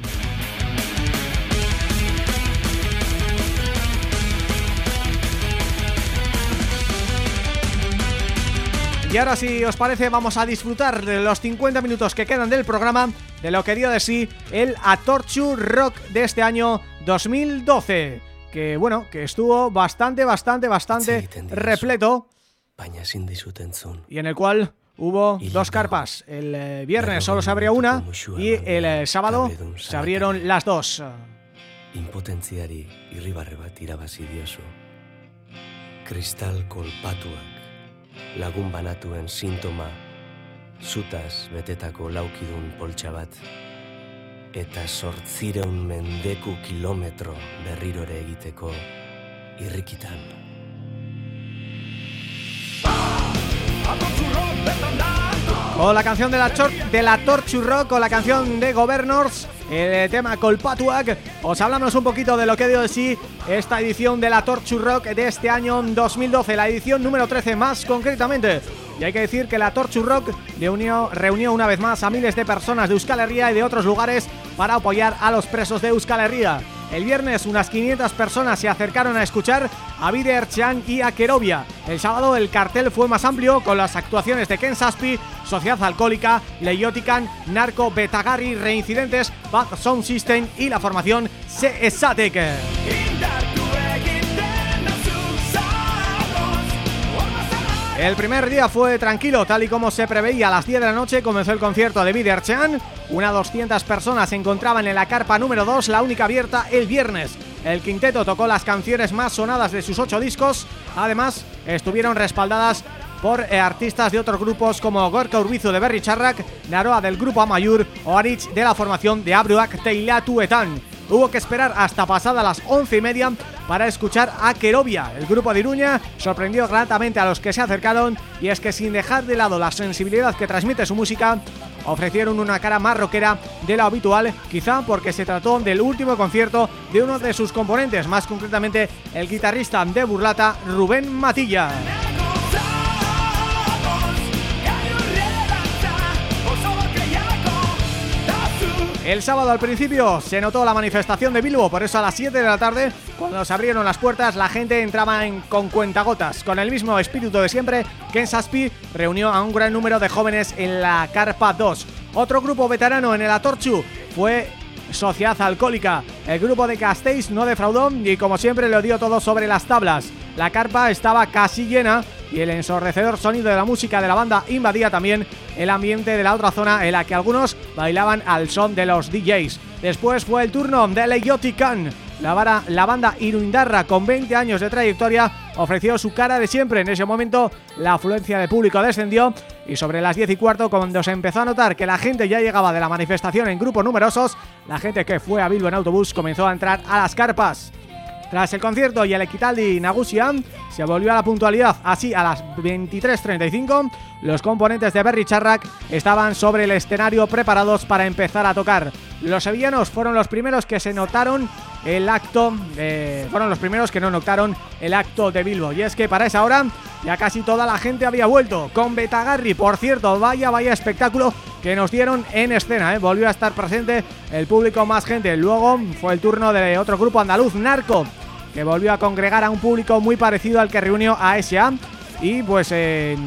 Y ahora si os parece vamos a disfrutar de los 50 minutos que quedan del programa de lo que dio de sí el Atorchu Rock de este año 2012 que bueno, que estuvo bastante, bastante, bastante repleto y en el cual hubo dos carpas. El eh, viernes solo se abrió una y el eh, sábado se abrieron las dos. Impotentziari irribarre bat irabazi diozu. Kristal kolpatuak, lagun banatuen sintoma, zutaz betetako laukidun poltsa bat, eta sortzireun mendeku kilometro berrirore egiteko irrikitan. Con la canción de la, de la Torchu Rock, con la canción de Governors, el tema Colpatuac, os hablamos un poquito de lo que dio de sí esta edición de la Torchu Rock de este año 2012, la edición número 13 más concretamente. Y hay que decir que la Torchu Rock reunió, reunió una vez más a miles de personas de Euskal Herria y de otros lugares para apoyar a los presos de Euskal Herria. El viernes unas 500 personas se acercaron a escuchar a Bider Chan y a Kerovia. El sábado el cartel fue más amplio con las actuaciones de Ken Saspi, Sociedad Alcohólica, Leiotican, Narco, Betagari, Reincidentes, Bad Sound System y la formación Seesatek. El primer día fue tranquilo, tal y como se preveía a las 10 de la noche comenzó el concierto de Bider Chan. Unas 200 personas se encontraban en la carpa número 2, la única abierta el viernes. El quinteto tocó las canciones más sonadas de sus ocho discos, además estuvieron respaldadas por eh, artistas de otros grupos como Gorka Urbizu de Berry Charrak, Naroa del grupo Amayur o Arich de la formación de Abruak Teilatuetan. Hubo que esperar hasta pasada las once y media para escuchar a Kerovia. El grupo de Iruña sorprendió gratamente a los que se acercaron y es que sin dejar de lado la sensibilidad que transmite su música, ofrecieron una cara más rockera de lo habitual, quizá porque se trató del último concierto de uno de sus componentes, más concretamente el guitarrista de Burlata, Rubén Matilla. El sábado al principio se notó la manifestación de Bilbo, por eso a las 7 de la tarde, cuando se abrieron las puertas, la gente entraba en, con cuentagotas. Con el mismo espíritu de siempre, Ken Saspi reunió a un gran número de jóvenes en la Carpa 2. Otro grupo veterano en el Atorchu fue Sociedad Alcohólica. El grupo de Castells no defraudó y como siempre lo dio todo sobre las tablas. La carpa estaba casi llena y el ensordecedor sonido de la música de la banda invadía también el ambiente de la otra zona en la que algunos bailaban al son de los DJs. Después fue el turno de Leiotican. La, vara, la banda Iruindarra, con 20 años de trayectoria, ofreció su cara de siempre. En ese momento la afluencia de público descendió y sobre las 10 y cuarto, cuando se empezó a notar que la gente ya llegaba de la manifestación en grupos numerosos, la gente que fue a Bilbo en autobús comenzó a entrar a las carpas. Tras el concierto y el Equitaldi Nagusia se volvió a la puntualidad así a las 23.35 los componentes de Berry Charrac estaban sobre el escenario preparados para empezar a tocar. Los sevillanos fueron los primeros que se notaron el acto, fueron los primeros que no notaron el acto de Bilbo. Y es que para esa hora ya casi toda la gente había vuelto. Con Betagarri, por cierto, vaya vaya espectáculo que nos dieron en escena, ¿eh? volvió a estar presente el público más gente, luego fue el turno de otro grupo andaluz, Narco, que volvió a congregar a un público muy parecido al que reunió a S.A. y pues en,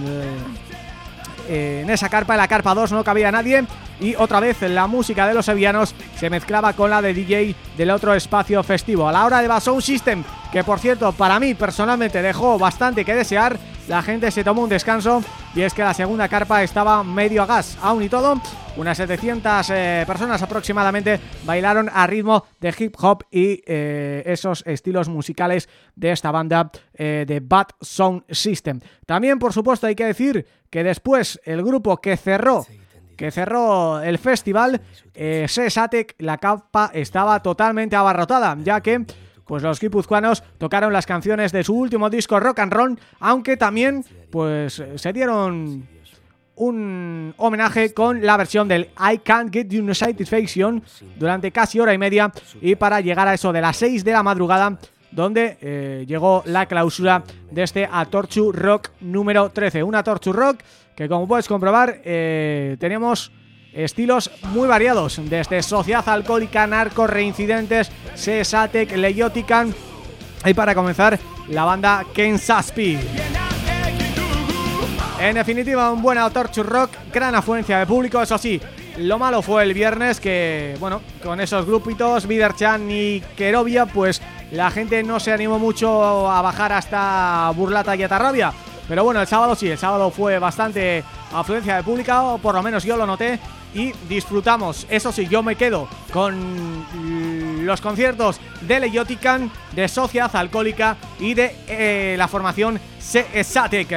en esa carpa, en la carpa 2 no cabía nadie y otra vez la música de los sevillanos se mezclaba con la de DJ del otro espacio festivo. A la hora de Basound System, que por cierto para mí personalmente dejó bastante que desear, la gente se tomó un descanso y es que la segunda carpa estaba medio a gas. Aún y todo, unas 700 eh, personas aproximadamente bailaron a ritmo de hip hop y eh, esos estilos musicales de esta banda eh, de Bad Sound System. También, por supuesto, hay que decir que después el grupo que cerró que cerró el festival, eh, Sesatec, la capa estaba totalmente abarrotada, ya que pues los guipuzcoanos tocaron las canciones de su último disco Rock and Roll, aunque también pues se dieron un homenaje con la versión del I Can't Get You No Satisfaction durante casi hora y media y para llegar a eso de las 6 de la madrugada donde eh, llegó la clausura de este Atorchu Rock número 13. Un Atorchu Rock que como puedes comprobar eh, tenemos estilos muy variados, desde Sociedad Alcohólica, Narco, Reincidentes, Sesatec, Leyotican y para comenzar la banda Ken Saspi. En definitiva, un buen Torture Rock, gran afluencia de público, eso sí, lo malo fue el viernes que, bueno, con esos grupitos, Biderchan y Kerovia, pues la gente no se animó mucho a bajar hasta Burlata y Atarrabia. Pero bueno, el sábado sí, el sábado fue bastante afluencia de público, o por lo menos yo lo noté y disfrutamos. Eso sí, yo me quedo con los conciertos de Leyotican, de Sociedad Alcohólica y de eh, la formación Seesatec.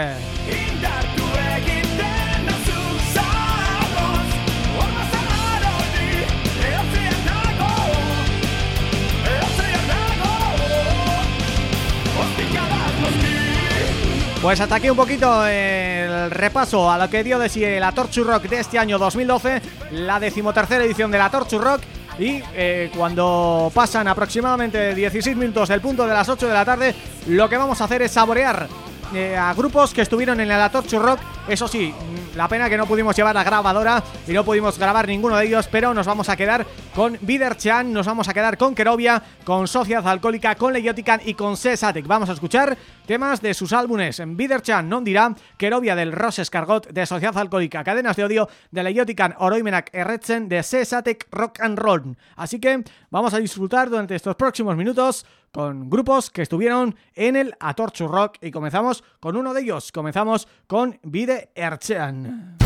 Pues hasta aquí un poquito el repaso a lo que dio de sí la Torture Rock de este año 2012, la decimotercera edición de la Torture Rock. Y eh, cuando pasan aproximadamente 16 minutos del punto de las 8 de la tarde, lo que vamos a hacer es saborear eh, a grupos que estuvieron en la Torture Rock, eso sí, la pena que no pudimos llevar la grabadora y no pudimos grabar ninguno de ellos, pero nos vamos a quedar con Biderchan, nos vamos a quedar con Kerovia, con Sociedad Alcohólica, con Leyotican y con Sesatec. Vamos a escuchar temas de sus álbumes en Biderchan, non dirá, Kerovia del Ross Escargot de Sociedad Alcohólica, Cadenas de Odio de Leyotican, Oroimenak Erretzen de Sesatec Rock and Roll. Así que vamos a disfrutar durante estos próximos minutos con grupos que estuvieron en el Atorchu Rock y comenzamos con uno de ellos, comenzamos con Bide ere ertzean.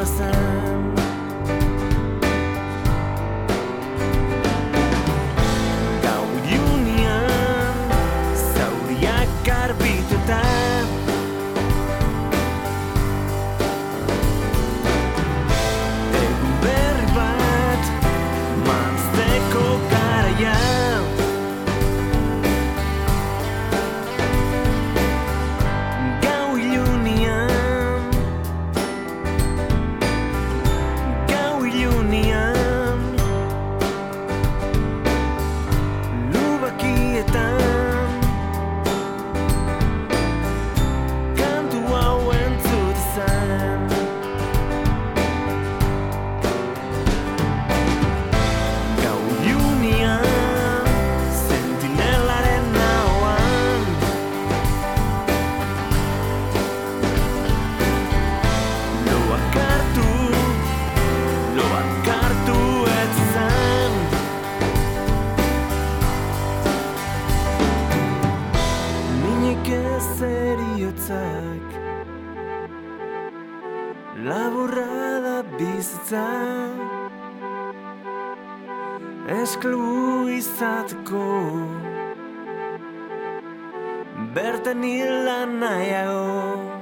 was. Esklu izateko Bertan hila nahiago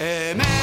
Eh, Amen.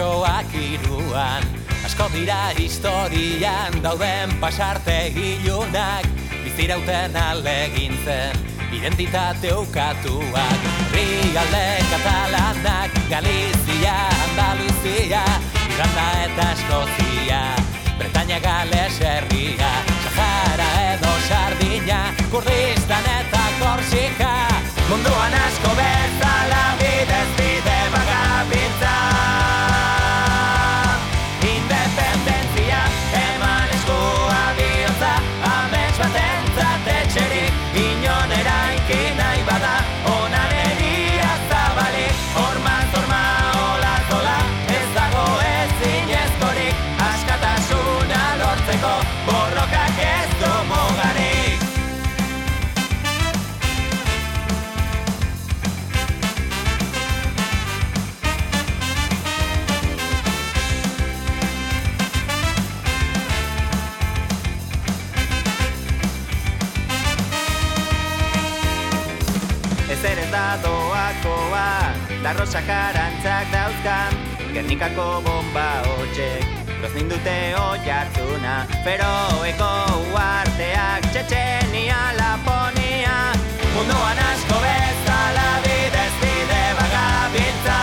bertsoak iruan Asko dira historian dauden pasarte gilunak Bizirauten alegintzen identitate ukatuak Rigalde katalanak, Galizia, Andaluzia Irlanda eta Eskozia, Bretaña Gales herria Sahara edo Sardina, Kurdistan eta Korsika Munduan asko bezala. Arrosak arantzak dauzkan Gernikako bomba hotxek Gozin dute hoi hartzuna Feroeko uarteak Txetxenia Laponia Munduan asko bezala bidez bide bagabiltza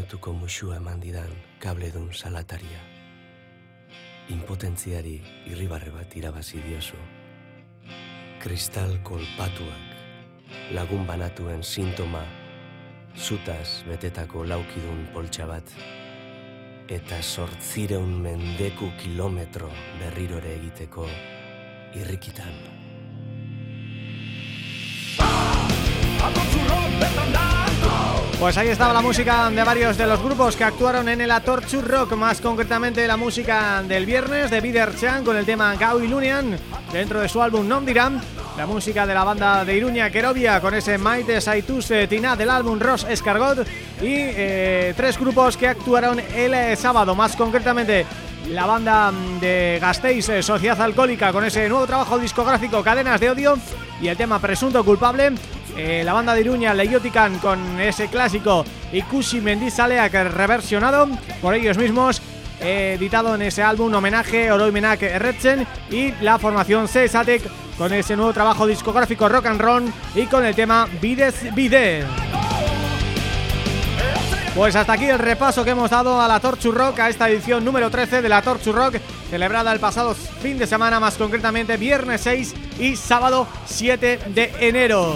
minutuko musua eman didan kabledun salataria. Impotentziari irribarre bat irabazi diozu. Kristal kolpatuak, lagun banatuen sintoma, zutaz betetako laukidun poltsa bat, eta sortzireun mendeku kilometro berrirore egiteko irrikitan. Pues ahí estaba la música de varios de los grupos que actuaron en el Atorchu Rock, más concretamente la música del viernes de Bider Chan con el tema Gao Ilunian dentro de su álbum Nom Diram, la música de la banda de Iruña Kerovia con ese Maite Saitus Tina del álbum Ross Escargot. Y eh, tres grupos que actuaron el eh, sábado, más concretamente la banda mm, de Gasteiz eh, Sociedad Alcohólica con ese nuevo trabajo discográfico Cadenas de Odio y el tema Presunto Culpable eh, la banda de Iruña, Leiotican, con ese clásico Ikushi Mendizaleak reversionado por ellos mismos, eh, editado en ese álbum homenaje Oroimenak Erretzen y la formación Cesatek con ese nuevo trabajo discográfico Rock and Roll y con el tema Vides Vide. Pues hasta aquí el repaso que hemos dado a la Torchu Rock, a esta edición número 13 de la Torchu Rock, celebrada el pasado fin de semana, más concretamente viernes 6 y sábado 7 de enero.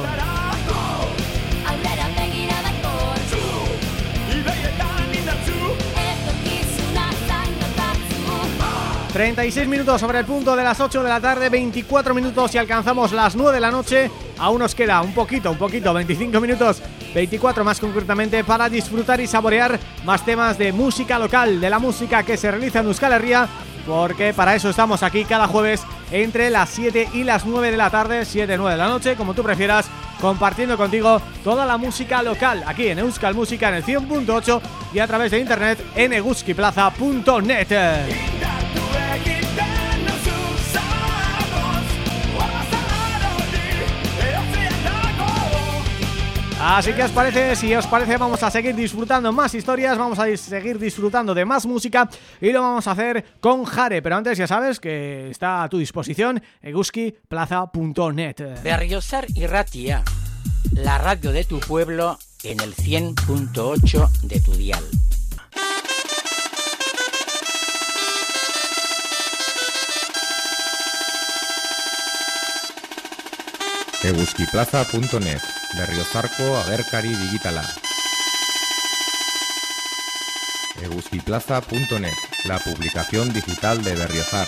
36 minutos sobre el punto de las 8 de la tarde, 24 minutos y alcanzamos las 9 de la noche. Aún nos queda un poquito, un poquito, 25 minutos, 24 más concretamente para disfrutar y saborear más temas de música local, de la música que se realiza en Euskal Herria, porque para eso estamos aquí cada jueves entre las 7 y las 9 de la tarde, 7 9 de la noche, como tú prefieras, compartiendo contigo toda la música local aquí en Euskal Música en el 100.8 y a través de internet en eguskiplaza.net. Así que os parece, si os parece vamos a seguir disfrutando más historias, vamos a seguir disfrutando de más música y lo vamos a hacer con Jare, pero antes ya sabes que está a tu disposición eguskiplaza.net. Berriozar y Ratia, la radio de tu pueblo en el 100.8 de tu dial. Eguskiplaza.net Berriozarko agerkari digitala. Eguskiplaza.net La publicación digital de Berriozar.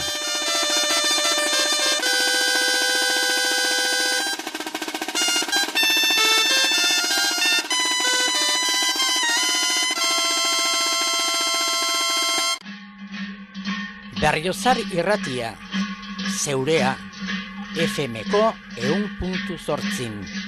Berriozar irratia, zeurea, FMko eun puntu zortzin. Oe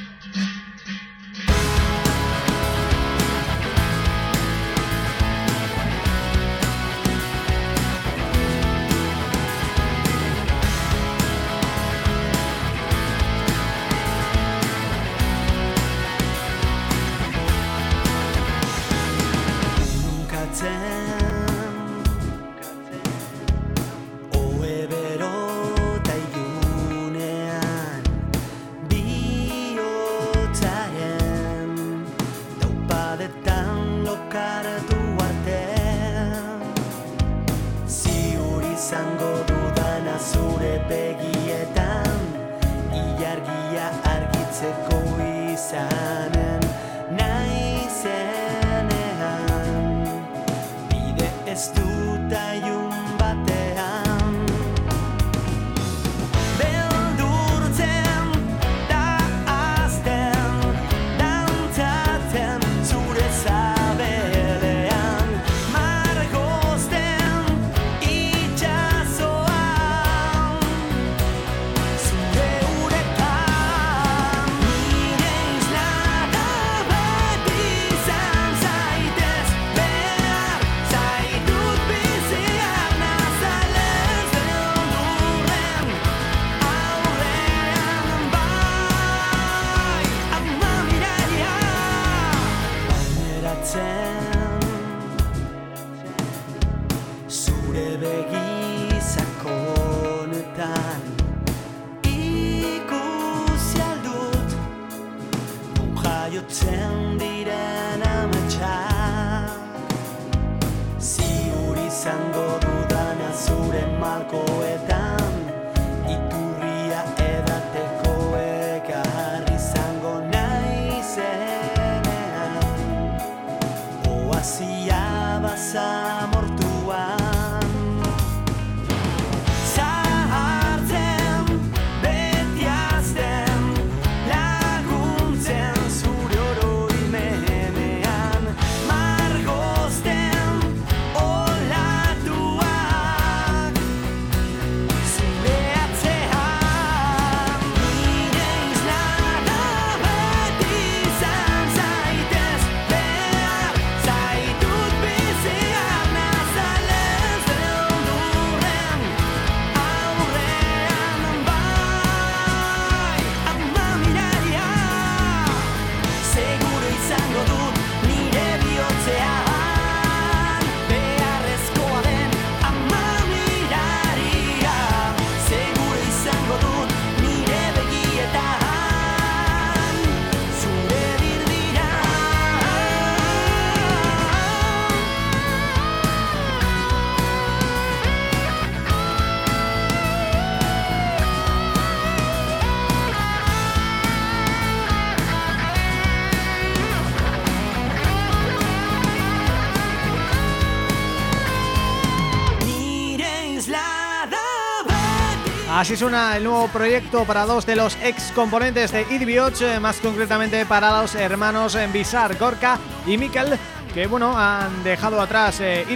Así suena el nuevo proyecto para dos de los ex componentes de Idbioch, eh, más concretamente para los hermanos eh, Bizar, Gorka y Mikel, que bueno, han dejado atrás eh,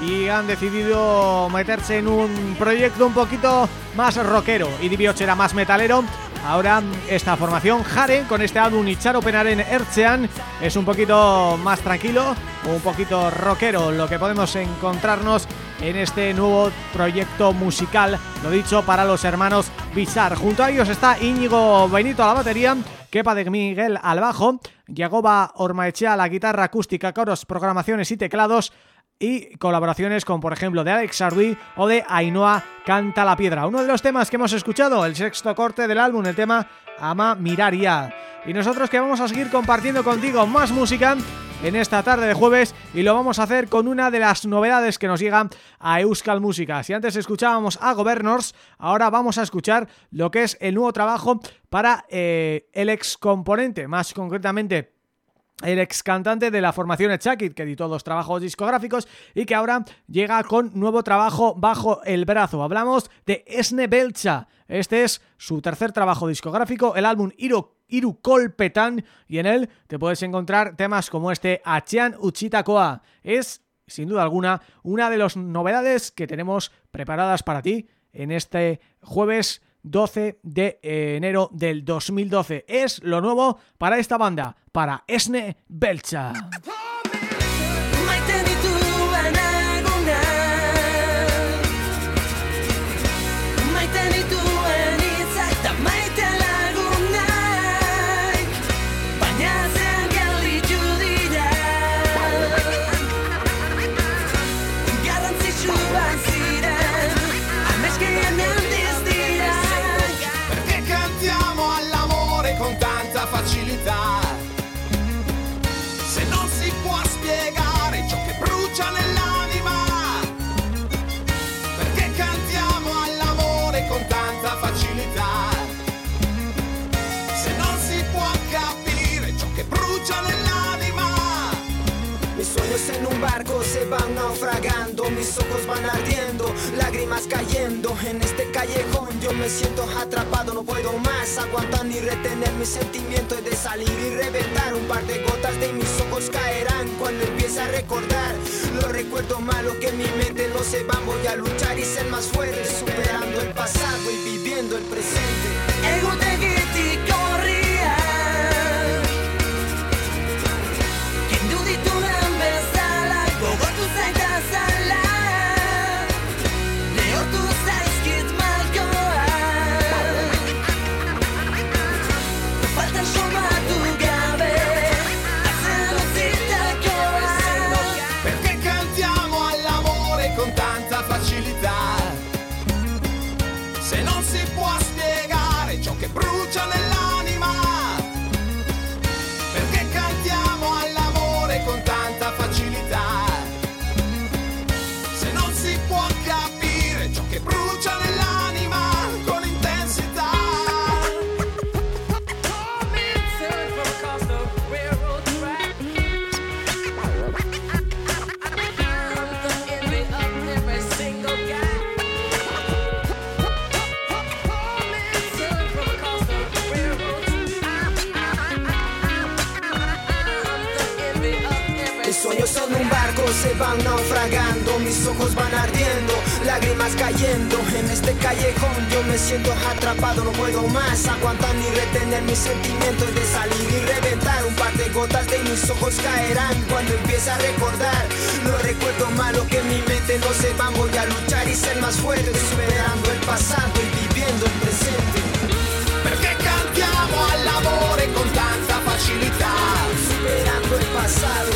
y han decidido meterse en un proyecto un poquito más rockero. Idbioch era más metalero, ahora esta formación Jare con este álbum Icharo Penaren Ertzean es un poquito más tranquilo, un poquito rockero lo que podemos encontrarnos en este nuevo proyecto musical, lo dicho, para los hermanos Bizar. Junto a ellos está Íñigo Benito a la batería, Kepa de Miguel al bajo, Yagoba Ormaechea a la guitarra acústica, coros, programaciones y teclados, y colaboraciones con, por ejemplo, de Alex Sarduy o de Ainhoa Canta la Piedra. Uno de los temas que hemos escuchado, el sexto corte del álbum, el tema Ama Miraria. Y nosotros que vamos a seguir compartiendo contigo más música en esta tarde de jueves y lo vamos a hacer con una de las novedades que nos llegan a Euskal Música. Si antes escuchábamos a Governors, ahora vamos a escuchar lo que es el nuevo trabajo para eh, el ex componente, más concretamente el ex cantante de la formación Echakit, que editó dos trabajos discográficos y que ahora llega con nuevo trabajo bajo el brazo. Hablamos de Esne Belcha. Este es su tercer trabajo discográfico, el álbum Iru, Iru y en él te puedes encontrar temas como este Achean Uchitakoa. Es, sin duda alguna, una de las novedades que tenemos preparadas para ti en este jueves 12 de enero del 2012. Es lo nuevo para esta banda, para Esne Belcha. Sueños en un barco se van naufragando, mis ojos van ardiendo, lágrimas cayendo en este callejón. Yo me siento atrapado, no puedo más aguantar ni retener mis sentimientos de salir y reventar. Un par de gotas de mis ojos caerán cuando empiece a recordar los recuerdos malos que en mi mente no se van. Voy a luchar y ser más fuerte, superando el pasado y viviendo el presente. Callejón. Yo me siento atrapado, no puedo más aguantar ni retener mis sentimientos de salir y reventar. Un par de gotas de mis ojos caerán cuando empiece a recordar los recuerdos malos que mi mente no se van. Voy a luchar y ser más fuerte, superando el pasado y viviendo el presente. Perché cantiamo all'amore con tanta facilità Superando el pasado,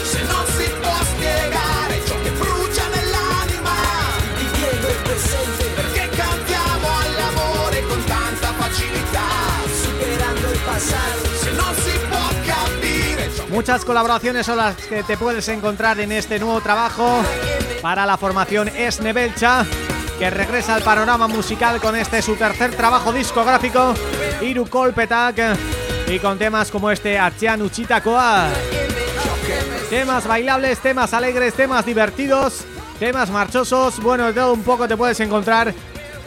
Muchas colaboraciones son las que te puedes encontrar en este nuevo trabajo para la formación Esnebelcha que regresa al panorama musical con este su tercer trabajo discográfico Irukol Petak y con temas como este Achian Uchitakoa. Temas bailables, temas alegres, temas divertidos temas marchosos, bueno, de todo un poco te puedes encontrar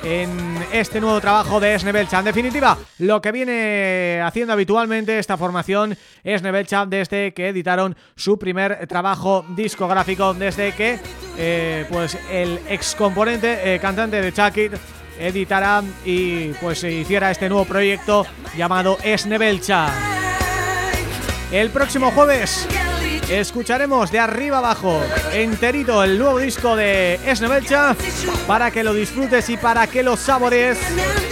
en este nuevo trabajo de Esnebelcha. En definitiva, lo que viene haciendo habitualmente esta formación Esnebelcha desde que editaron su primer trabajo discográfico, desde que eh, pues el ex componente eh, cantante de Chakit editara y pues hiciera este nuevo proyecto llamado Esnebelcha. El próximo jueves escucharemos de arriba abajo enterito el nuevo disco de Esnebelcha para que lo disfrutes y para que lo saborees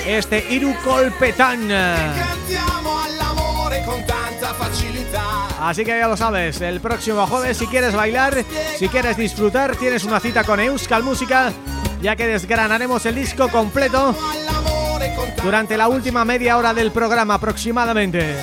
este Iru Colpetán. Así que ya lo sabes, el próximo jueves si quieres bailar, si quieres disfrutar, tienes una cita con Euskal Música, ya que desgranaremos el disco completo durante la última media hora del programa aproximadamente.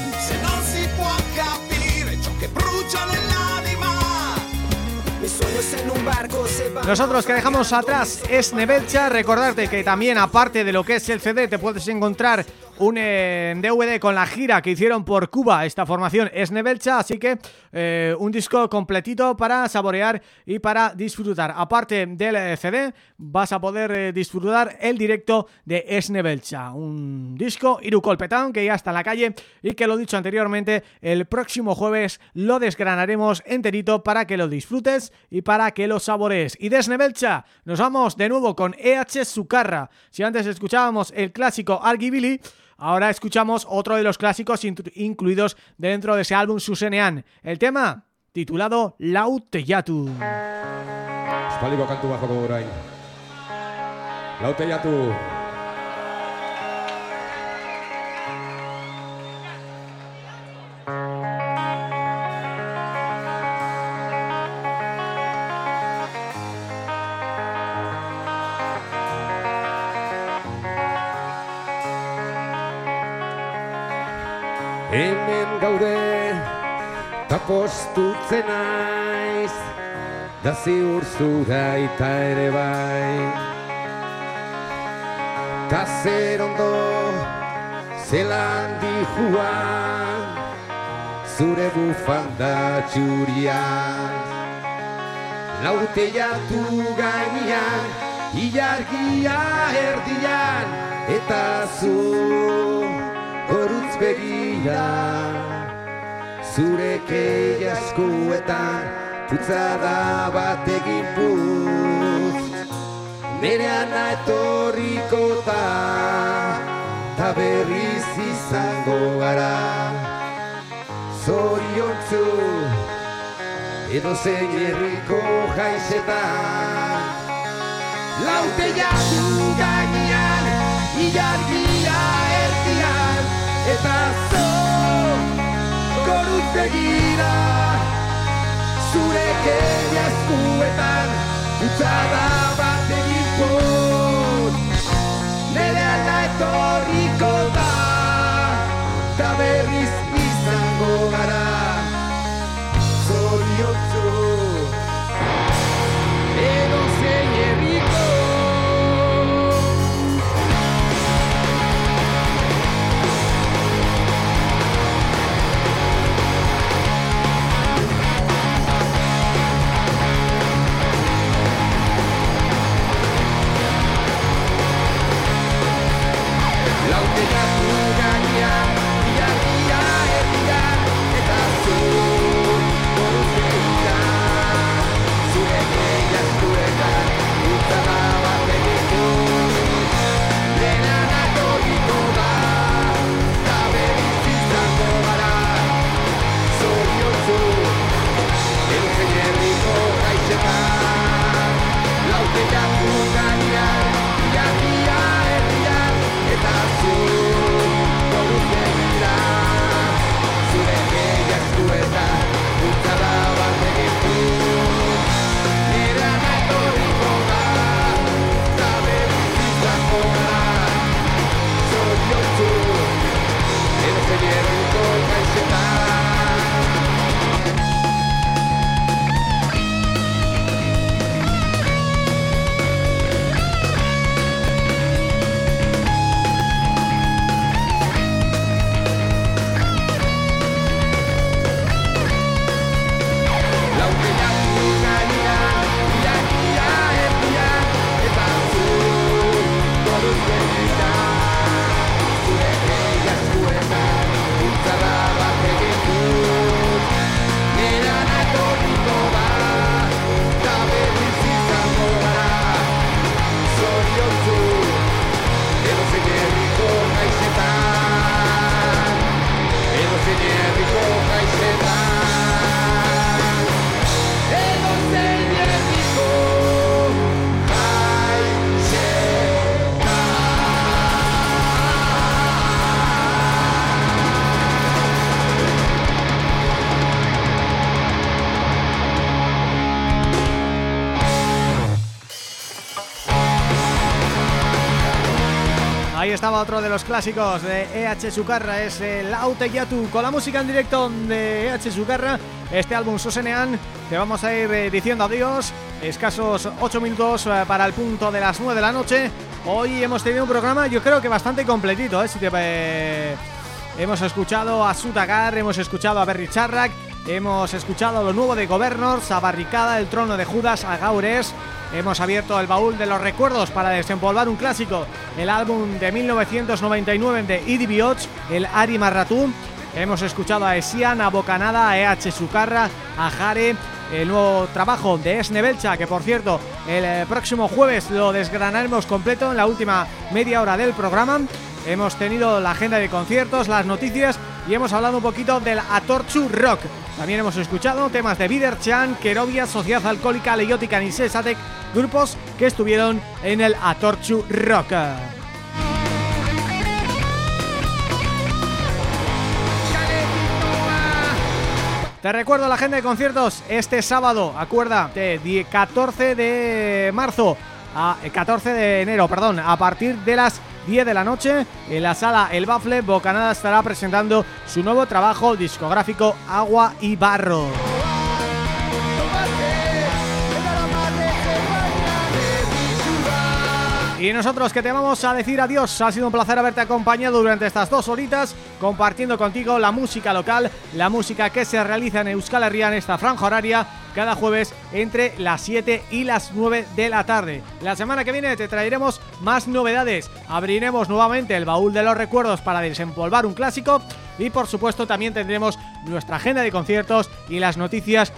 Nosotros que dejamos atrás es Nebelcha, recordarte que también aparte de lo que es el CD te puedes encontrar un DVD con la gira que hicieron por Cuba esta formación es Nebelcha, así que eh, un disco completito para saborear y para disfrutar. Aparte del eh, CD vas a poder eh, disfrutar el directo de Esnebelcha, un disco Irucolpetán que ya está en la calle y que lo dicho anteriormente, el próximo jueves lo desgranaremos enterito para que lo disfrutes y para que lo saborees. Y de Esnebelcha nos vamos de nuevo con EH Sucarra. Si antes escuchábamos el clásico Argibili, ahora escuchamos otro de los clásicos incluidos dentro de ese álbum Susenean. El tema titulado Lauteyatu. Espaliko kantu bat joko orain. Laute. Hemen gaude, ta postutzen naiz, da ziur zura eta ere bai. Ta zer ondo, zelan dijuan, zure bufanda txurian. Laute jatu gainean, ilargia erdian, eta zu begira. Zure keia eskuetan, putzada bat egin putz. Nere ana etorriko ta, ta berriz izango gara. Zoriontzu, edo zein herriko jaizetan. Laute jatu gainean, erdian, eta zo Gorutze gira Zure kenia eskuetan Utsada bat egin zut Nere alda etorri Yeah. Estaba otro de los clásicos de EH Sucarra, es el Aute Yatu con la música en directo de EH Sucarra, este álbum Sosenean, te vamos a ir eh, diciendo adiós, escasos 8 minutos eh, para el punto de las 9 de la noche, hoy hemos tenido un programa yo creo que bastante completito, ¿eh? Si te, eh, hemos escuchado a Sutagar, hemos escuchado a Berry Charrak, hemos escuchado lo nuevo de Governors, a Barricada, el trono de Judas, a Gaures, Hemos abierto el baúl de los recuerdos para desempolvar un clásico, el álbum de 1999 de Idi el Ari Marratú. Hemos escuchado a Esian, a Bocanada, a EH Sucarra, a Jare, el nuevo trabajo de Esne Belcha, que por cierto, el eh, próximo jueves lo desgranaremos completo en la última media hora del programa. Hemos tenido la agenda de conciertos, las noticias y hemos hablado un poquito del Atorchu Rock. También hemos escuchado temas de Biderchan, Kerovia, Sociedad Alcohólica, Leiótica, Nisé, Satec, grupos que estuvieron en el Atorchu Rock. Te recuerdo la agenda de conciertos este sábado, acuérdate, 14 de marzo a 14 de enero, perdón, a partir de las 10 de la noche en la sala El Bafle, Bocanada estará presentando su nuevo trabajo discográfico Agua y Barro. Y nosotros que te vamos a decir adiós, ha sido un placer haberte acompañado durante estas dos horitas compartiendo contigo la música local, la música que se realiza en Euskal Herria en esta franja horaria cada jueves entre las 7 y las 9 de la tarde. La semana que viene te traeremos más novedades, abriremos nuevamente el baúl de los recuerdos para desempolvar un clásico y por supuesto también tendremos nuestra agenda de conciertos y las noticias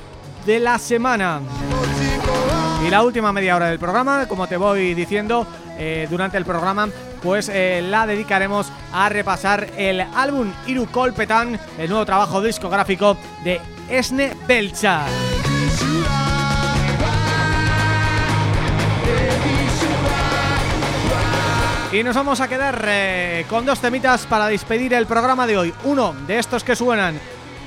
de la semana. Y la última media hora del programa, como te voy diciendo eh, durante el programa, pues eh, la dedicaremos a repasar el álbum Iru Kolpetan, el nuevo trabajo discográfico de Esne Belcha. Y nos vamos a quedar eh, con dos temitas para despedir el programa de hoy. Uno de estos que suenan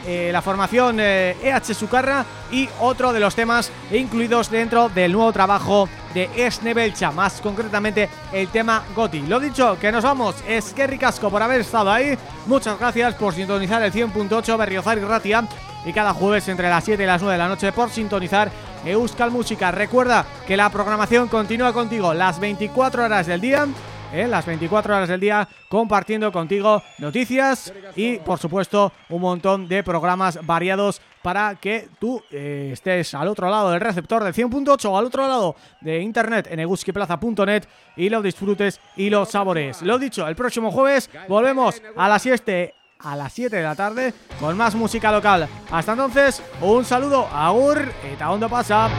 eh, la formación eh, EH Sucarra y otro de los temas incluidos dentro del nuevo trabajo de Esne Belcha, más concretamente el tema Goti. Lo dicho, que nos vamos, es que ricasco por haber estado ahí, muchas gracias por sintonizar el 100.8 Berriozar y Ratia y cada jueves entre las 7 y las 9 de la noche por sintonizar Euskal Música. Recuerda que la programación continúa contigo las 24 horas del día ¿eh? las 24 horas del día compartiendo contigo noticias y por supuesto un montón de programas variados para que tú eh, estés al otro lado del receptor del 100.8 o al otro lado de internet en eguskiplaza.net y lo disfrutes y lo sabores. Lo dicho, el próximo jueves volvemos a las 7 a las 7 de la tarde con más música local. Hasta entonces, un saludo, agur, eta ondo pasa.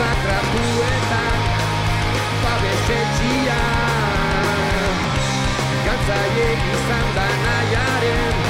Sakratuetan Babesetxia Gantzaile izan da nahiaren